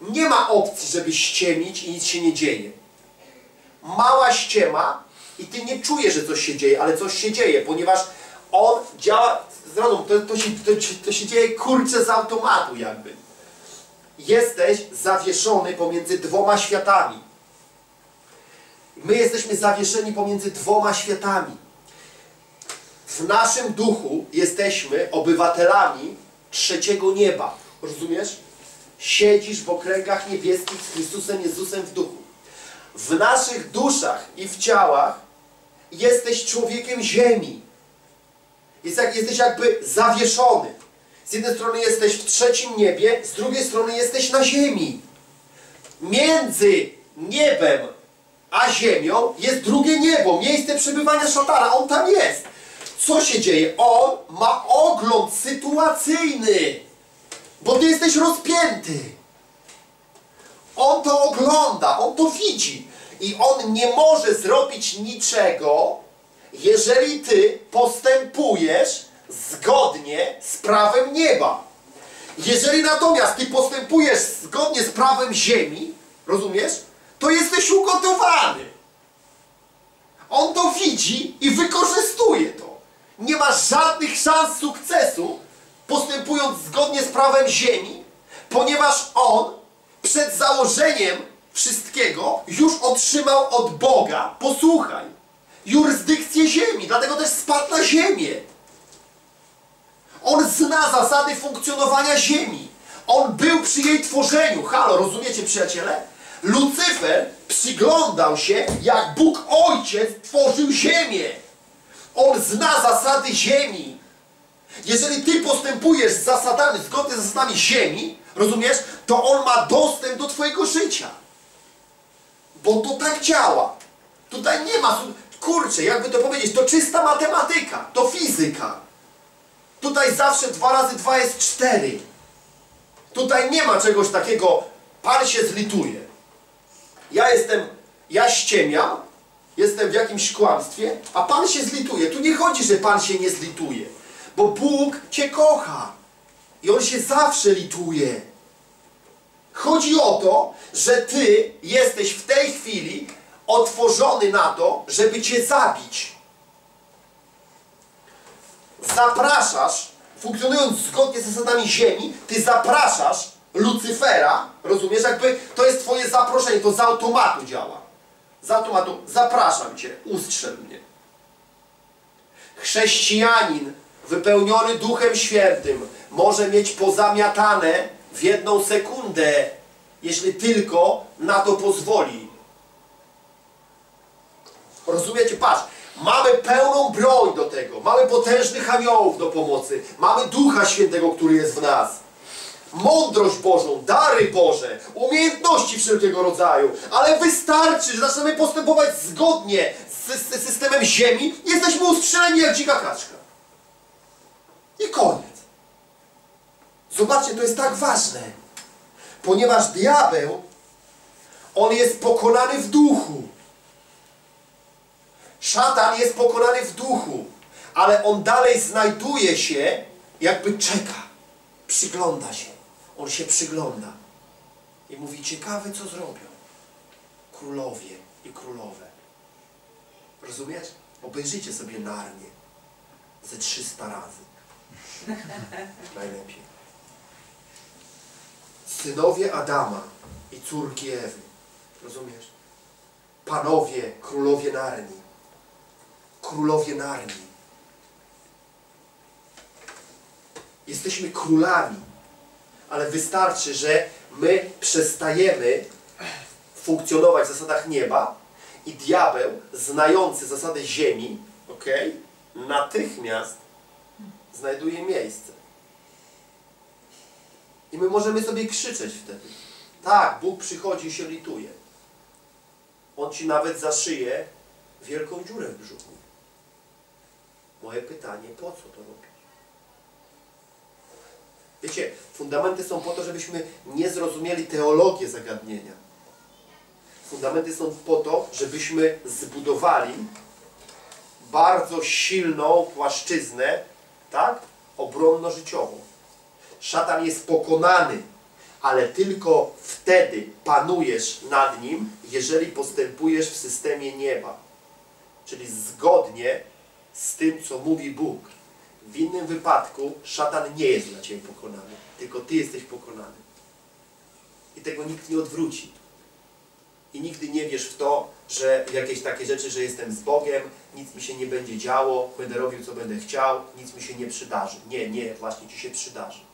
Nie ma opcji, żeby ściemić i nic się nie dzieje mała ściema i ty nie czujesz, że coś się dzieje, ale coś się dzieje, ponieważ on działa, zrozum, to, to, się, to, to się dzieje kurczę z automatu jakby. jesteś zawieszony pomiędzy dwoma światami. My jesteśmy zawieszeni pomiędzy dwoma światami. W naszym duchu jesteśmy obywatelami trzeciego nieba. Rozumiesz? Siedzisz w okręgach niebieskich z Chrystusem Jezusem w duchu. W naszych duszach i w ciałach jesteś człowiekiem ziemi. Jest jak, jesteś jakby zawieszony. Z jednej strony jesteś w trzecim niebie, z drugiej strony jesteś na ziemi. Między niebem a ziemią jest drugie niebo, miejsce przebywania szatana. On tam jest. Co się dzieje? On ma ogląd sytuacyjny, bo ty jesteś rozpięty. On to ogląda, on to widzi. I on nie może zrobić niczego, jeżeli ty postępujesz zgodnie z prawem nieba. Jeżeli natomiast ty postępujesz zgodnie z prawem ziemi, rozumiesz, to jesteś ugotowany. On to widzi i wykorzystuje to. Nie masz żadnych szans sukcesu, postępując zgodnie z prawem ziemi, ponieważ on przed założeniem wszystkiego już otrzymał od Boga, posłuchaj, jurysdykcję ziemi, dlatego też spadł na ziemię. On zna zasady funkcjonowania ziemi. On był przy jej tworzeniu. Halo, rozumiecie przyjaciele? Lucyfer przyglądał się, jak Bóg Ojciec tworzył ziemię. On zna zasady ziemi. Jeżeli ty postępujesz z zasadami, zgodnie z zasadami ziemi, rozumiesz, to on ma dostęp do twojego życia. Bo to tak działa. Tutaj nie ma, kurczę, jakby to powiedzieć, to czysta matematyka, to fizyka. Tutaj zawsze dwa razy dwa jest cztery. Tutaj nie ma czegoś takiego, Pan się zlituje. Ja jestem, ja ściemiam, jestem w jakimś kłamstwie, a Pan się zlituje. Tu nie chodzi, że Pan się nie zlituje, bo Bóg Cię kocha i On się zawsze lituje. Chodzi o to, że Ty jesteś w tej chwili otworzony na to, żeby Cię zabić. Zapraszasz, funkcjonując zgodnie z zasadami ziemi, Ty zapraszasz Lucyfera, rozumiesz, jakby to jest Twoje zaproszenie, to z automatu działa. Z automatu, zapraszam Cię, ustrzel mnie. Chrześcijanin wypełniony Duchem Świętym może mieć pozamiatane w jedną sekundę, jeśli tylko na to pozwoli. Rozumiecie? Patrz, mamy pełną broń do tego, mamy potężnych aniołów do pomocy, mamy Ducha Świętego, który jest w nas. Mądrość Bożą, dary Boże, umiejętności wszelkiego rodzaju, ale wystarczy, że zaczynamy postępować zgodnie z, z systemem ziemi, jesteśmy ustrzeleni jak dzika kaczka. I koniec. Zobaczcie, to jest tak ważne. Ponieważ diabeł, on jest pokonany w duchu. Szatan jest pokonany w duchu, ale on dalej znajduje się, jakby czeka, przygląda się. On się przygląda i mówi, ciekawe co zrobią królowie i królowe. Rozumiesz? Obejrzyjcie sobie Narnię ze 300 razy. Najlepiej. Synowie Adama i córki Ewy. Rozumiesz? Panowie, królowie Narni. Królowie Narni. Jesteśmy królami, ale wystarczy, że my przestajemy funkcjonować w zasadach nieba i diabeł, znający zasady ziemi, ok, natychmiast znajduje miejsce. I my możemy sobie krzyczeć wtedy. Tak, Bóg przychodzi i się lituje. On ci nawet zaszyje wielką dziurę w brzuchu. Moje pytanie, po co to robić? Wiecie, fundamenty są po to, żebyśmy nie zrozumieli teologię zagadnienia. Fundamenty są po to, żebyśmy zbudowali bardzo silną płaszczyznę, tak? Obronno-życiową. Szatan jest pokonany, ale tylko wtedy panujesz nad nim, jeżeli postępujesz w systemie nieba. Czyli zgodnie z tym, co mówi Bóg. W innym wypadku szatan nie jest dla Ciebie pokonany, tylko Ty jesteś pokonany. I tego nikt nie odwróci. I nigdy nie wiesz w to, że jakieś takie rzeczy, że jestem z Bogiem, nic mi się nie będzie działo, będę robił co będę chciał, nic mi się nie przydarzy. Nie, nie, właśnie ci się przydarzy.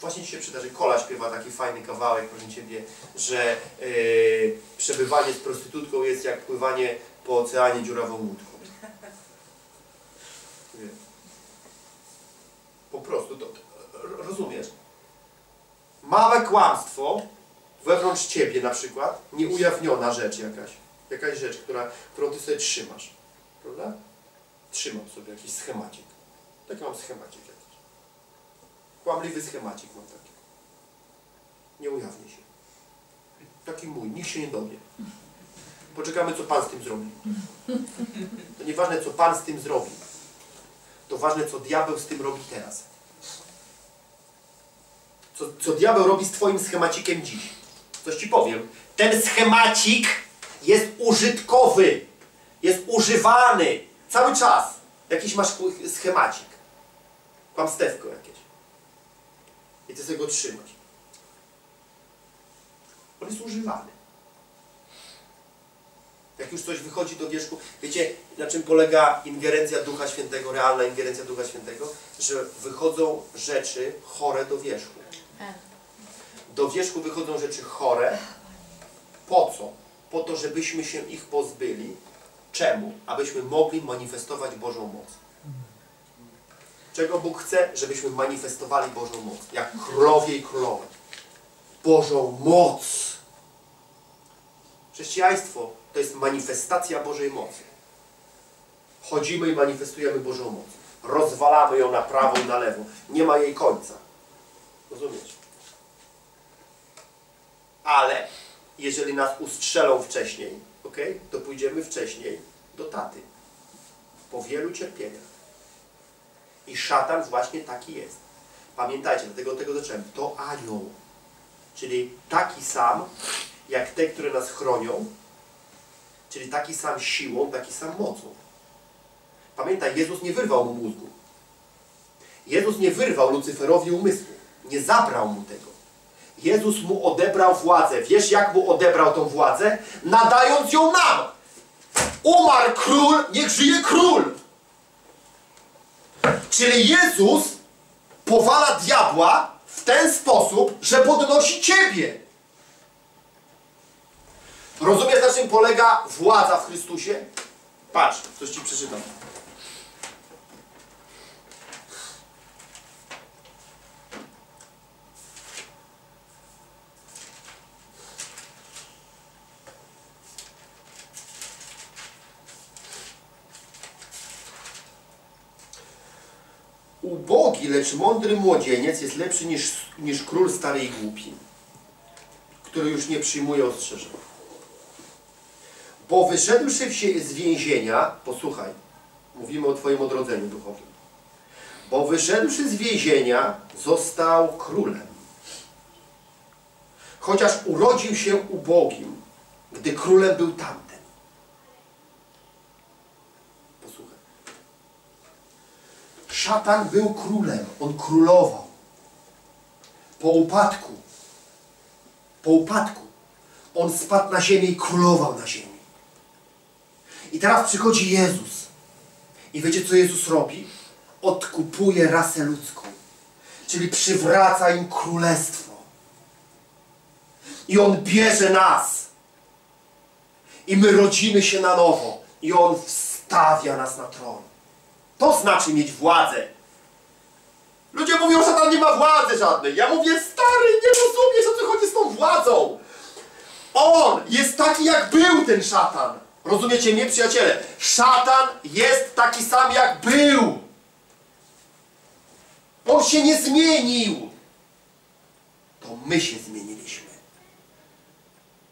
Właśnie ci się przydarzy. Kola śpiewa taki fajny kawałek, proszę Ciebie, że yy, przebywanie z prostytutką jest jak pływanie po oceanie dziurawą łódką. Po prostu, to, rozumiesz? Małe kłamstwo wewnątrz Ciebie na przykład, nieujawniona rzecz jakaś, jakaś rzecz, która, którą Ty sobie trzymasz, prawda? Trzymam sobie jakiś schemacik. Taki mam schemacik. Kłamliwy schemacik mam taki. Nie ujawnię się. Taki mój, nikt się nie dowie. Poczekamy, co Pan z tym zrobi. To nieważne, co Pan z tym zrobi. To ważne, co diabeł z tym robi teraz. Co, co diabeł robi z Twoim schemacikiem dziś. Coś Ci powiem. Ten schemacik jest użytkowy. Jest używany. Cały czas. Jakiś masz schemacik. Kłamstewko jakieś. I Ty sobie go trzymasz. On jest używany. Jak już coś wychodzi do wierzchu, wiecie, na czym polega ingerencja Ducha Świętego, realna ingerencja Ducha Świętego? Że wychodzą rzeczy chore do wierzchu. Do wierzchu wychodzą rzeczy chore. Po co? Po to, żebyśmy się ich pozbyli. Czemu? Abyśmy mogli manifestować Bożą moc. Czego Bóg chce? Żebyśmy manifestowali Bożą moc. Jak królowie i królowe. Bożą moc. Chrześcijaństwo to jest manifestacja Bożej mocy. Chodzimy i manifestujemy Bożą moc. Rozwalamy ją na prawo i na lewo. Nie ma jej końca. Rozumiecie? Ale jeżeli nas ustrzelą wcześniej, ok, to pójdziemy wcześniej do taty. Po wielu cierpieniach. I szatan właśnie taki jest. Pamiętajcie, dlatego tego zacząłem. To anioł. Czyli taki sam, jak te, które nas chronią, czyli taki sam siłą, taki sam mocą. Pamiętaj, Jezus nie wyrwał mu mózgu. Jezus nie wyrwał Lucyferowi umysłu. Nie zabrał mu tego. Jezus mu odebrał władzę. Wiesz, jak mu odebrał tą władzę? Nadając ją nam. Umarł król, niech żyje król. Czyli Jezus powala diabła w ten sposób, że podnosi ciebie. Rozumiesz, na czym polega władza w Chrystusie? Patrz, coś ci przeczytam. Lecz mądry młodzieniec jest lepszy niż, niż król stary i głupi, który już nie przyjmuje ostrzeżeń. Bo wyszedłszy z więzienia, posłuchaj, mówimy o Twoim odrodzeniu duchowym. Bo wyszedłszy z więzienia, został królem. Chociaż urodził się ubogim, gdy królem był tamten. Posłuchaj. Szatan był królem, on królował. Po upadku, po upadku, on spadł na ziemię i królował na ziemi. I teraz przychodzi Jezus. I wiecie, co Jezus robi? Odkupuje rasę ludzką. Czyli przywraca im królestwo. I On bierze nas. I my rodzimy się na nowo. I On wstawia nas na tron. To znaczy mieć władzę. Ludzie mówią, że tam nie ma władzy żadnej. Ja mówię, stary, nie rozumiesz, o co chodzi z tą władzą. On jest taki, jak był ten szatan. Rozumiecie mnie, przyjaciele? Szatan jest taki sam, jak był. On się nie zmienił. To my się zmieniliśmy.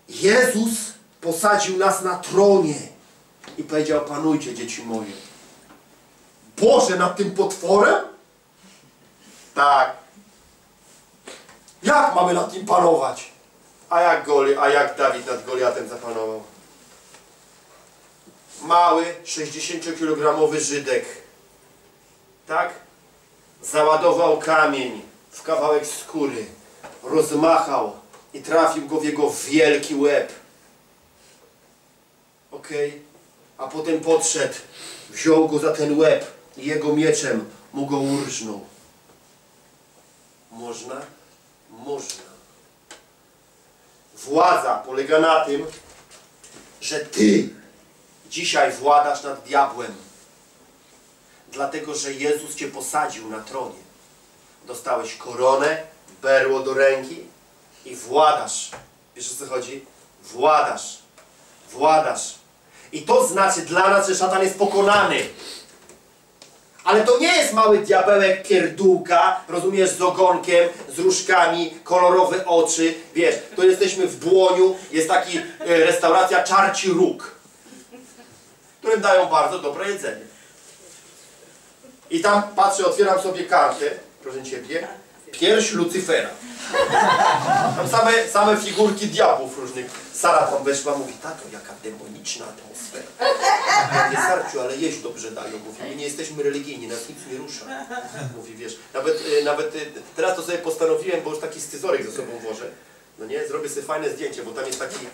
Jezus posadził nas na tronie i powiedział, panujcie dzieci moje. Boże, nad tym potworem? Tak. Jak mamy nad nim panować? A jak, Goli, a jak Dawid nad Goliatem zapanował? mały 60-kilogramowy Żydek, tak? Załadował kamień w kawałek skóry, rozmachał i trafił go w jego wielki łeb. Okej? A potem podszedł, wziął go za ten łeb i jego mieczem mu go urżnął. Można? Można. Władza polega na tym, że Ty dzisiaj władasz nad diabłem. Dlatego, że Jezus Cię posadził na tronie. Dostałeś koronę, berło do ręki i władasz. Wiesz o co chodzi? Władasz. Władasz. I to znaczy dla nas, że szatan jest pokonany. Ale to nie jest mały diabełek pierdółka, rozumiesz, z ogonkiem, z różkami, kolorowe oczy. Wiesz, to jesteśmy w Błoniu, jest taki e, restauracja Czarci Róg, którym dają bardzo dobre jedzenie. I tam patrzę, otwieram sobie kartę, proszę Ciebie, pierś Lucyfera. Tam same, same figurki diabłów różnych. Sara tam weszła, mówi, tato, jaka demoniczna atmosfera. Mówię, Sarciu, ale jeść dobrze dają. Mówi, my nie jesteśmy religijni, nas nic nie rusza. Mówi, wiesz, nawet, y, nawet y, teraz to sobie postanowiłem, bo już taki scyzoryk ze sobą włożę. No nie, zrobię sobie fajne zdjęcie, bo tam jest taki,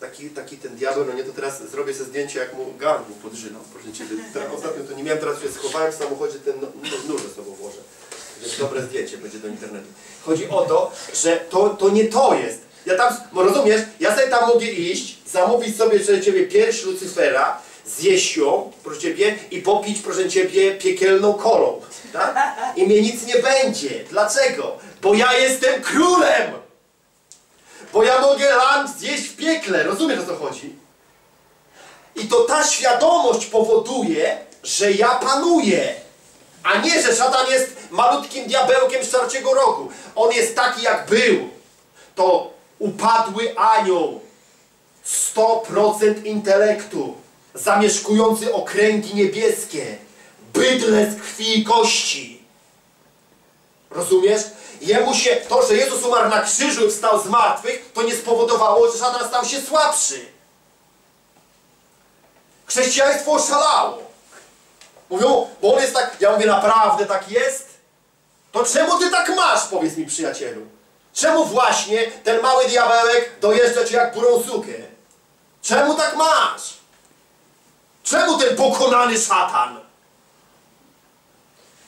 taki, taki ten diabeł, no nie, to teraz zrobię sobie zdjęcie, jak mu garnku podrzynam. Proszę Ciebie, ostatnio to nie miałem, teraz się schowałem w samochodzie, ten no, nóż ze sobą włożę. Dobre zdjęcie będzie do internetu. Chodzi o to, że to, to nie to jest. Ja tam, rozumiesz, ja sobie tam mogę iść, zamówić sobie, proszę Ciebie, pierś Lucyfera, zjeść ją, proszę Ciebie, i popić, proszę Ciebie, piekielną kolą. Tak? I mnie nic nie będzie. Dlaczego? Bo ja jestem królem! Bo ja mogę land zjeść w piekle. Rozumiesz o co chodzi? I to ta świadomość powoduje, że ja panuję. A nie, że szatan jest malutkim diabełkiem z czarciego rogu. On jest taki jak był. To upadły anioł. 100% intelektu. Zamieszkujący okręgi niebieskie. Bydle z krwi i kości. Rozumiesz? Jemu się, to, że Jezus umarł na krzyżu i wstał z martwych, to nie spowodowało, że szatan stał się słabszy. Chrześcijaństwo oszalało. Mówią, bo on jest tak, ja mówię, naprawdę tak jest? To czemu ty tak masz, powiedz mi przyjacielu? Czemu właśnie ten mały diabełek dojeżdża cię jak burą sukę? Czemu tak masz? Czemu ten pokonany szatan?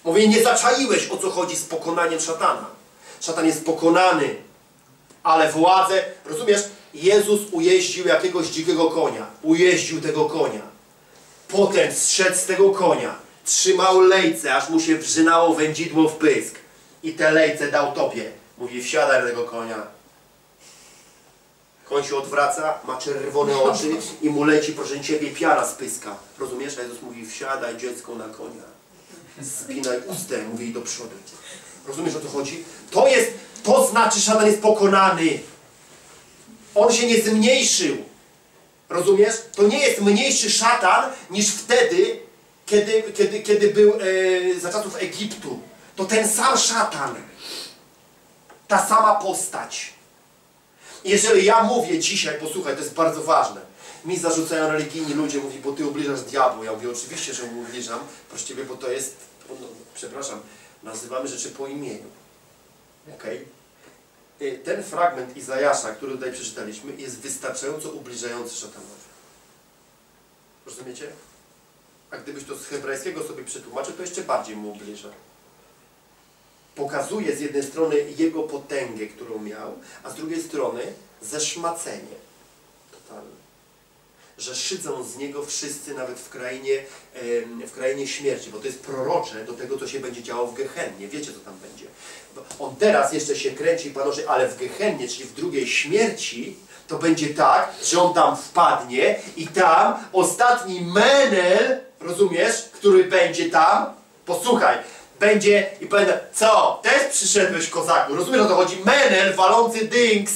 Mówię, nie zaczaiłeś o co chodzi z pokonaniem szatana. Szatan jest pokonany, ale władzę, rozumiesz? Jezus ujeździł jakiegoś dzikiego konia. Ujeździł tego konia. Potem zszedł z tego konia. Trzymał lejce, aż mu się wrzynało wędzidło w pysk. I te lejce dał tobie. Mówi, wsiadaj na tego konia. Koń się odwraca, ma czerwone oczy i mu leci, proszę Ciebie, piara z pyska. Rozumiesz? A Jezus mówi, wsiadaj dziecko na konia. Spinaj ustę, mówi i do przodu. Rozumiesz o co chodzi? To jest, to znaczy szatan jest pokonany. On się nie zmniejszył. Rozumiesz? To nie jest mniejszy szatan niż wtedy, kiedy, kiedy, kiedy był e, za czasów Egiptu. To ten sam szatan. Ta sama postać. Jeżeli ja mówię dzisiaj, posłuchaj, to jest bardzo ważne. Mi zarzucają religijni ludzie, mówi, bo ty ubliżasz diabłu. Ja mówię, oczywiście, że mu ubliżam. Proszę Ciebie, bo to jest, no, przepraszam, nazywamy rzeczy po imieniu. Okej? Y, Ten fragment Izajasza, który tutaj przeczytaliśmy, jest wystarczająco ubliżający szatanowi. Rozumiecie? A gdybyś to z hebrajskiego sobie przetłumaczył, to jeszcze bardziej mu ubliża. Pokazuje z jednej strony jego potęgę, którą miał, a z drugiej strony zeszmacenie. Że szydzą z niego wszyscy, nawet w krainie, w krainie śmierci, bo to jest prorocze do tego, co się będzie działo w Gehennie. Wiecie, co tam będzie. On teraz jeszcze się kręci i panoszy, ale w Gehennie, czyli w drugiej śmierci, to będzie tak, że on tam wpadnie i tam ostatni menel, rozumiesz, który będzie tam, posłuchaj, będzie i będę, co, też przyszedłeś kozaku, rozumiesz o to chodzi? Menel walący dynks,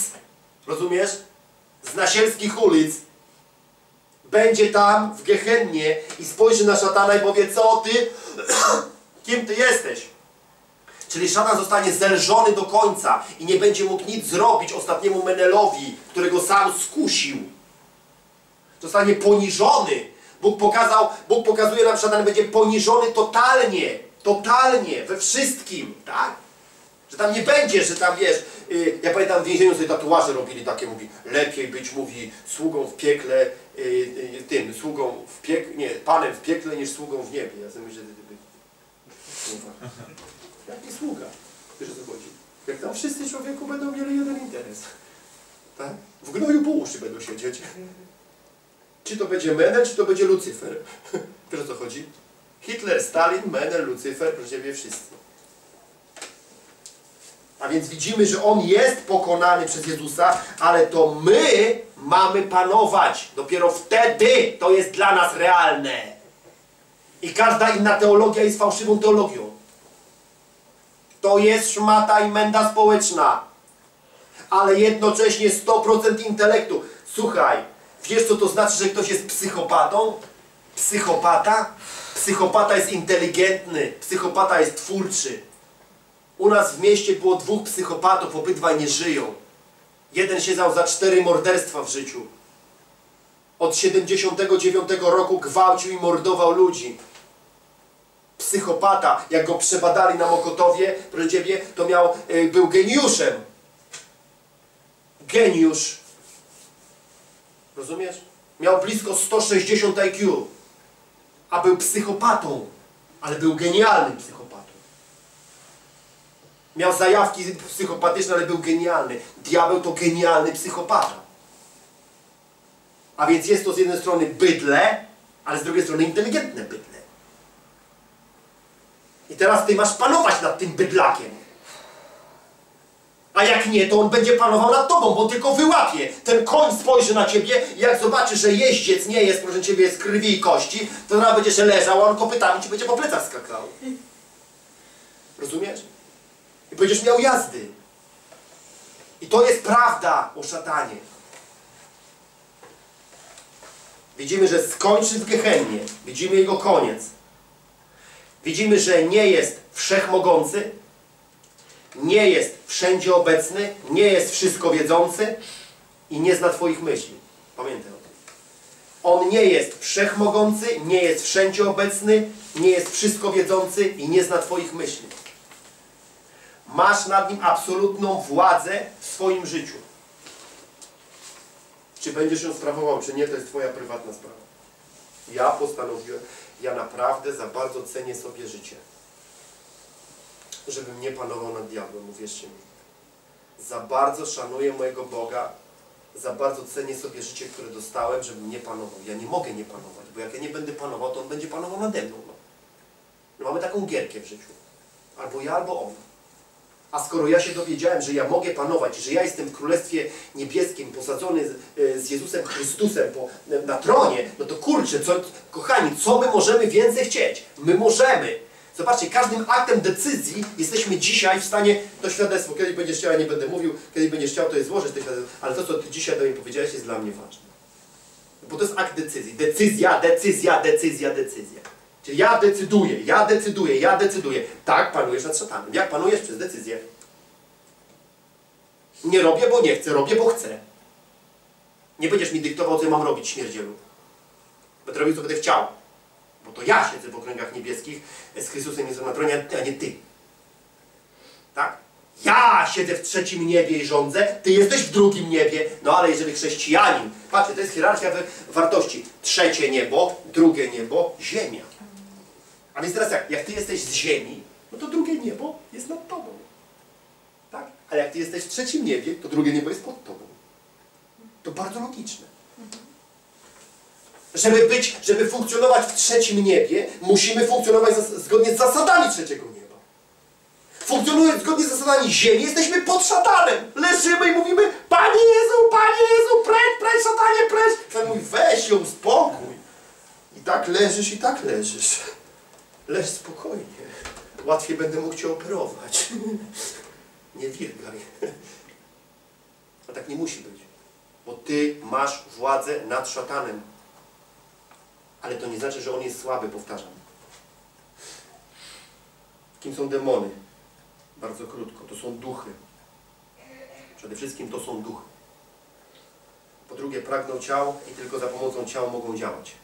rozumiesz? Z nasielskich ulic, będzie tam w Gehennie i spojrzy na szatana i powie, co ty, kim ty jesteś? Czyli szatan zostanie zelżony do końca i nie będzie mógł nic zrobić ostatniemu Menelowi, którego sam skusił. Zostanie poniżony. Bóg pokazał, Bóg pokazuje nam, że szatan będzie poniżony totalnie, totalnie, we wszystkim, tak? Że tam nie będzie, że tam wiesz, y, ja pamiętam w więzieniu sobie tatuaże robili takie, mówi, lepiej być, mówi, sługą w piekle, tym, sługą w piekle, nie, panem w piekle niż sługą w niebie. Ja sobie myślę, że jaki sługa? Wiesz o co chodzi? Jak tam wszyscy człowieku będą mieli jeden interes. Tak? W gnoju po będą siedzieć. Czy to będzie Menel, czy to będzie Lucyfer? Wiesz o co chodzi? Hitler, Stalin, Menel, Lucyfer, proszę Ciebie wszyscy. A więc widzimy, że On jest pokonany przez Jezusa, ale to my mamy panować. Dopiero wtedy to jest dla nas realne. I każda inna teologia jest fałszywą teologią. To jest szmata i menda społeczna. Ale jednocześnie 100% intelektu. Słuchaj, wiesz co to znaczy, że ktoś jest psychopatą? Psychopata? Psychopata jest inteligentny, psychopata jest twórczy. U nas w mieście było dwóch psychopatów, obydwaj nie żyją. Jeden siedział za cztery morderstwa w życiu. Od 79 roku gwałcił i mordował ludzi. Psychopata, jak go przebadali na Mokotowie, proszę Ciebie, to miał, y, był geniuszem. Geniusz. Rozumiesz? Miał blisko 160 IQ. A był psychopatą. Ale był genialnym psychopatą. Miał zajawki psychopatyczne, ale był genialny. Diabeł to genialny psychopata. A więc jest to z jednej strony bydle, ale z drugiej strony inteligentne bydle. I teraz ty masz panować nad tym bydlakiem. A jak nie, to on będzie panował nad tobą, bo tylko wyłapie. Ten koń spojrzy na ciebie i jak zobaczy, że jeździec nie jest, proszę ciebie, z krwi i kości, to nawet będziesz leżał, a on kopytami ci będzie po plecach skakał. Rozumiesz? I będziesz miał jazdy. I to jest prawda o szatanie. Widzimy, że skończy w Gehennie. Widzimy jego koniec. Widzimy, że nie jest wszechmogący, nie jest wszędzie obecny, nie jest wszystko wiedzący i nie zna Twoich myśli. Pamiętaj o tym. On nie jest wszechmogący, nie jest wszędzie obecny, nie jest wszystko wiedzący i nie zna Twoich myśli. Masz nad nim absolutną władzę w swoim życiu. Czy będziesz ją sprawował, czy nie, to jest Twoja prywatna sprawa. Ja postanowiłem, ja naprawdę za bardzo cenię sobie życie. Żebym nie panował nad diabłem, uwierzcie mi. Za bardzo szanuję mojego Boga, za bardzo cenię sobie życie, które dostałem, żebym nie panował. Ja nie mogę nie panować, bo jak ja nie będę panował, to on będzie panował nade mną. No. No mamy taką gierkę w życiu. Albo ja, albo on. A skoro ja się dowiedziałem, że ja mogę panować, że ja jestem w Królestwie Niebieskim posadzony z, e, z Jezusem Chrystusem po, na tronie, no to kurczę, co, kochani, co my możemy więcej chcieć? My możemy. Zobaczcie, każdym aktem decyzji jesteśmy dzisiaj w stanie to świadectwo, kiedyś będziesz chciał, ja nie będę mówił, kiedyś będziesz chciał, to jest złożyć to świadectwo, ale to, co Ty dzisiaj do mnie powiedziałeś, jest dla mnie ważne. Bo to jest akt decyzji. Decyzja, decyzja, decyzja, decyzja. Ja decyduję, ja decyduję, ja decyduję. Tak panujesz nad szatanem. Jak panujesz? Przez decyzję. Nie robię, bo nie chcę, robię, bo chcę. Nie będziesz mi dyktował, co ja mam robić, śmierdzielu. Będę robił, co będę chciał. Bo to ja siedzę w okręgach niebieskich z Chrystusem jest na tronie, a nie ty. Tak? Ja siedzę w trzecim niebie i rządzę, ty jesteś w drugim niebie. No ale jeżeli chrześcijanin, patrzcie, to jest hierarchia wartości. Trzecie niebo, drugie niebo, ziemia. A więc teraz jak, jak ty jesteś z ziemi, no to drugie niebo jest nad tobą. Tak? A jak ty jesteś w trzecim niebie, to drugie niebo jest pod tobą. To bardzo logiczne. Żeby być, żeby funkcjonować w trzecim niebie, musimy funkcjonować zgodnie z zasadami trzeciego nieba. Funkcjonując zgodnie z zasadami ziemi, jesteśmy pod szatanem. Leżymy i mówimy, Panie Jezu, Panie Jezu, precz, precz, szatanie, precz. Pan mówi, weź ją, spokój. I tak leżysz, i tak leżysz. Leż spokojnie. Łatwiej będę mógł Cię operować. Nie wirgaj. A tak nie musi być. Bo Ty masz władzę nad szatanem. Ale to nie znaczy, że on jest słaby, powtarzam. Kim są demony? Bardzo krótko. To są duchy. Przede wszystkim to są duchy. Po drugie, pragną ciał i tylko za pomocą ciała mogą działać.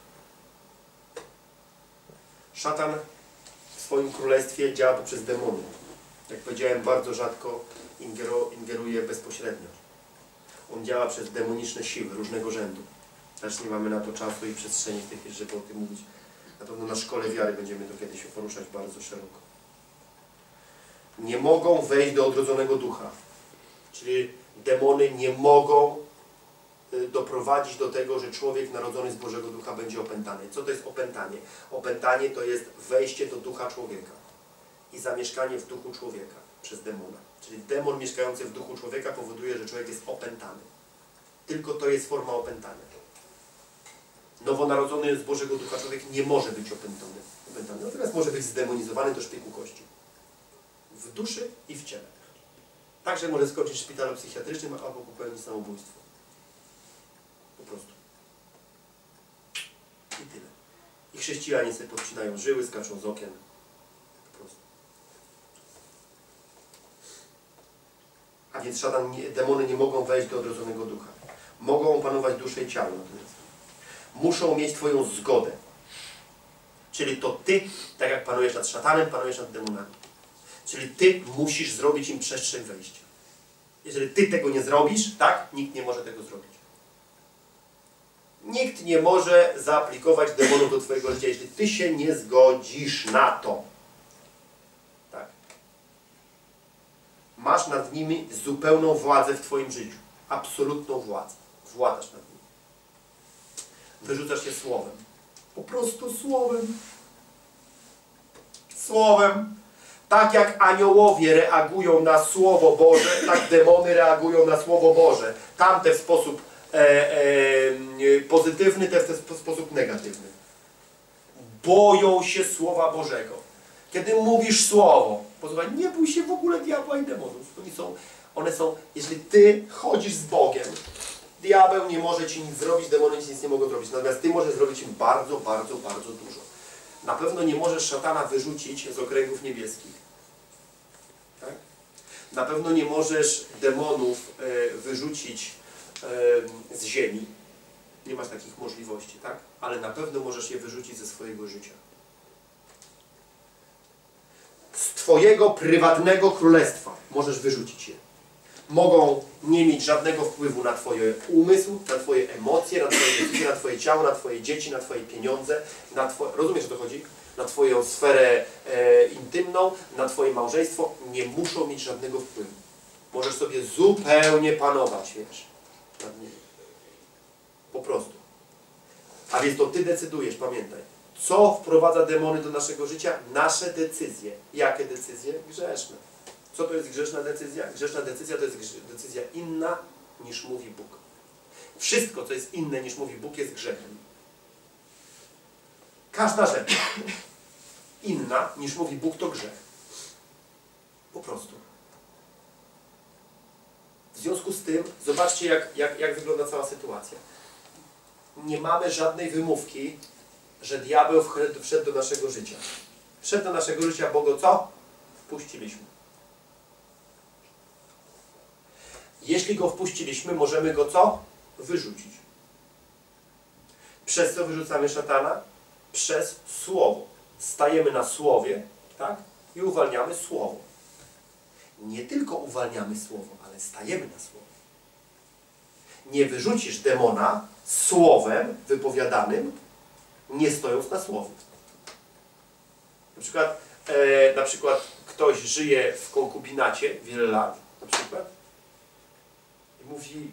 Szatan w swoim królestwie działa poprzez demony. Jak powiedziałem, bardzo rzadko ingeruje bezpośrednio. On działa przez demoniczne siły różnego rzędu. Też nie mamy na to czasu i przestrzeni w tej żeby o tym mówić. Na pewno na szkole wiary będziemy to kiedyś poruszać bardzo szeroko. Nie mogą wejść do odrodzonego ducha. Czyli demony nie mogą doprowadzić do tego, że człowiek narodzony z Bożego Ducha będzie opętany. Co to jest opętanie? Opętanie to jest wejście do ducha człowieka i zamieszkanie w duchu człowieka przez demona. Czyli demon mieszkający w duchu człowieka powoduje, że człowiek jest opętany. Tylko to jest forma opętania. Nowonarodzony z Bożego Ducha człowiek nie może być opętany. opętany. Natomiast może być zdemonizowany do szpiku kości. W duszy i w ciele. Także może skończyć w szpitalu psychiatrycznym albo popełnić samobójstwo. Po prostu. I tyle. I chrześcijanie sobie podcinają żyły, skaczą z okien. Po prostu. A więc szatan, nie, demony nie mogą wejść do odrodzonego ducha. Mogą opanować duszę i ciało. Muszą mieć Twoją zgodę. Czyli to Ty, tak jak panujesz nad szatanem, panujesz nad demonami. Czyli Ty musisz zrobić im przestrzeń wejścia. Jeżeli Ty tego nie zrobisz, tak, nikt nie może tego zrobić. Nikt nie może zaaplikować demonów do Twojego życia, jeśli Ty się nie zgodzisz na to. Tak. Masz nad nimi zupełną władzę w Twoim życiu. Absolutną władzę. Władasz nad nimi. Wyrzucasz je słowem. Po prostu słowem. Słowem. Tak jak aniołowie reagują na Słowo Boże, tak demony reagują na Słowo Boże. Tamte w sposób pozytywny, te w sp- sposób negatywny. Boją się Słowa Bożego. Kiedy mówisz Słowo, posłuchaj, nie bój się w ogóle diabła i demonów. Oni są, one są, jeżeli Ty chodzisz z Bogiem, diabeł nie może Ci nic zrobić, demony Ci nic nie mogą zrobić. Natomiast Ty możesz zrobić im bardzo, bardzo, bardzo dużo. Na pewno nie możesz szatana wyrzucić z okręgów niebieskich. Tak? Na pewno nie możesz demonów e, wyrzucić e, z ziemi. Nie masz takich możliwości, tak? Ale na pewno możesz je wyrzucić ze swojego życia. Z Twojego prywatnego królestwa możesz wyrzucić je. Mogą nie mieć żadnego wpływu na Twoje umysł, na Twoje emocje, na Twoje decyzje, na Twoje ciało, na Twoje dzieci, na Twoje pieniądze, na twoje, rozumiesz o to chodzi? Na Twoją sferę e, intymną, na Twoje małżeństwo. Nie muszą mieć żadnego wpływu. Możesz sobie zupełnie panować, wiesz, nad nimi. Po prostu. A więc to Ty decydujesz, pamiętaj. Co wprowadza demony do naszego życia? Nasze decyzje. Jakie decyzje? Grzeszne. Co to jest grzeszna decyzja? Grzeszna decyzja to jest decyzja inna niż mówi Bóg. Wszystko, co jest inne niż mówi Bóg, jest grzechem. Każda rzecz inna niż mówi Bóg, to grzech. Po prostu. W związku z tym, zobaczcie, jak, jak, jak wygląda cała sytuacja. Nie mamy żadnej wymówki, że diabeł wszedł, do naszego życia. Wszedł do naszego życia, bo go co? Wpuściliśmy. Jeśli go wpuściliśmy, możemy go co? Wyrzucić. Przez co wyrzucamy szatana? Przez słowo. Stajemy na słowie, tak? I uwalniamy słowo. Nie tylko uwalniamy słowo, stajemy na słowo. Nie wyrzucisz demona słowem wypowiadanym, nie stojąc na słowie. Na przykład, e, na przykład ktoś żyje w konkubinacie wiele lat, na przykład, i mówi,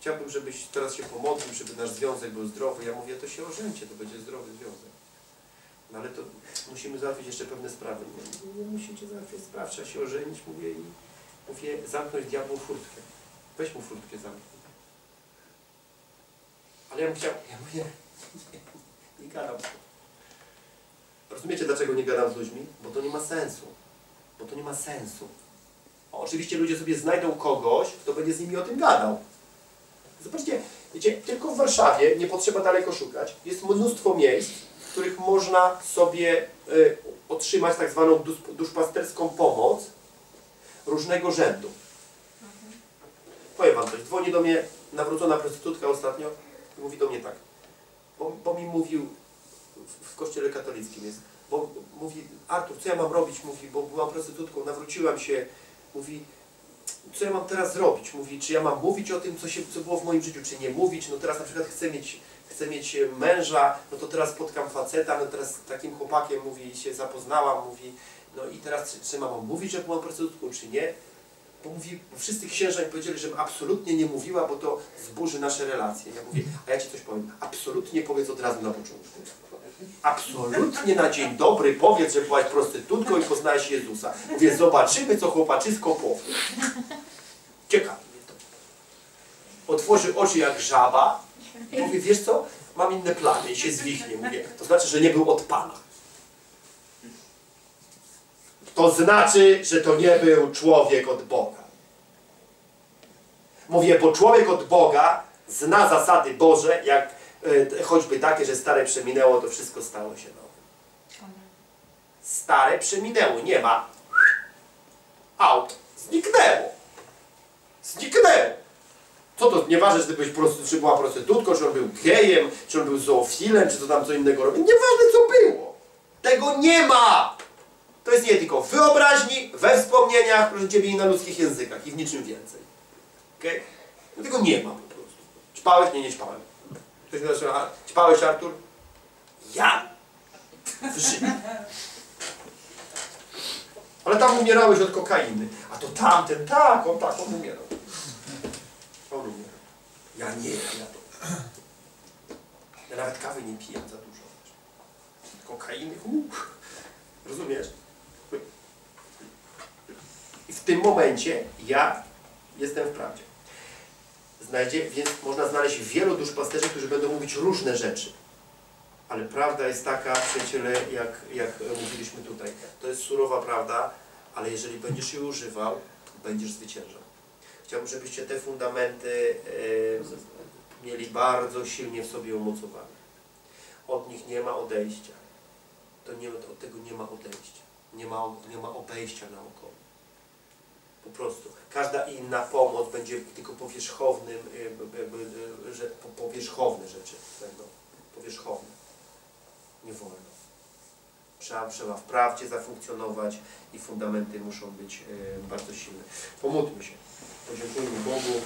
chciałbym, żebyś teraz się pomodlił, żeby nasz związek był zdrowy. Ja mówię, to się ożeńcie, to będzie zdrowy związek. No ale to musimy załatwić jeszcze pewne sprawy. Nie, nie musicie załatwiać spraw, trzeba się ożenić, mówię i mówię, zamknąć diabłu furtkę. Weź mu furtkę zamknij. Ale ja bym chciał, ja mówię, nie, nie gadam. Rozumiecie, dlaczego nie gadam z ludźmi? Bo to nie ma sensu. Bo to nie ma sensu. O, oczywiście ludzie sobie znajdą kogoś, kto będzie z nimi o tym gadał. Zobaczcie, wiecie, tylko w Warszawie, nie potrzeba daleko szukać, jest mnóstwo miejsc, w których można sobie y, otrzymać tak zwaną dusz- duszpasterską pomoc różnego rzędu. Powiem Wam coś, dzwoni do mnie nawrócona prostytutka ostatnio i mówi do mnie tak, bo, bo mi mówił w, w kościele katolickim jest, bo mówi, Artur, co ja mam robić? Mówi, bo byłam prostytutką, nawróciłam się. Mówi, co ja mam teraz zrobić? Mówi, czy ja mam mówić o tym, co, się, co było w moim życiu, czy nie mówić? No teraz na przykład chcę mieć, chcę mieć męża, no to teraz spotkam faceta, no teraz z takim chłopakiem, mówi, się zapoznałam, mówi, no i teraz czy, czy mam mówić, że byłam prostytutką, czy nie? Bo mówi, bo wszyscy księża mi powiedzieli, żebym absolutnie nie mówiła, bo to zburzy nasze relacje. Ja mówię, a ja Ci coś powiem, absolutnie powiedz od razu na początku. Absolutnie na dzień dobry powiedz, że byłaś prostytutką i poznałeś Jezusa. Mówię, zobaczymy, co chłopaczysko powie. Ciekawi mnie to. Otworzy oczy jak żaba mówi, wiesz co, mam inne plany i się zwichnie. Mówię, to znaczy, że nie był od Pana. To znaczy, że to nie był człowiek od Boga. Mówię, bo człowiek od Boga zna zasady Boże, jak e, choćby takie, że stare przeminęło, to wszystko stało się nowe. Stare przeminęło, nie ma. Out. Zniknęło. Zniknęło. Co to, nieważne, czy, prosty, czy była prostytutką, czy on był gejem, czy on był zoofilem, czy to tam co innego robił. Nieważne, co było. Tego nie ma. To jest nie tylko w wyobraźni, we wspomnieniach, proszę Ciebie, i na ludzkich językach, i w niczym więcej. Okay? No tego nie ma po prostu. Ćpałeś? Nie, nie ćpałem. Ktoś mi zaczyna, ćpałeś, Artur? Ja? W życiu. Ale tam umierałeś od kokainy. A to tamten, tak, on tak, on umierał. On umierał. Ja nie, ja to. Ja nawet kawy nie piję za dużo. Kokainy, uff. Rozumiesz? I w tym momencie ja jestem w prawdzie. Znajdzie, więc można znaleźć wielu duszpasterzy, którzy będą mówić różne rzeczy. Ale prawda jest taka, przyjaciele, jak, jak mówiliśmy tutaj. To jest surowa prawda, ale jeżeli będziesz jej używał, będziesz zwyciężał. Chciałbym, żebyście te fundamenty e, mieli bardzo silnie w sobie umocowane. Od nich nie ma odejścia. To nie, od tego nie ma odejścia. Nie ma, nie ma obejścia naokoło. Po prostu. Każda inna pomoc będzie tylko powierzchownym, y, y, że, po- powierzchowne rzeczy będą. Powierzchowne. Nie wolno. Trzeba, trzeba w prawdzie zafunkcjonować i fundamenty muszą być y, bardzo silne. Pomódlmy się. Podziękujmy Bogu.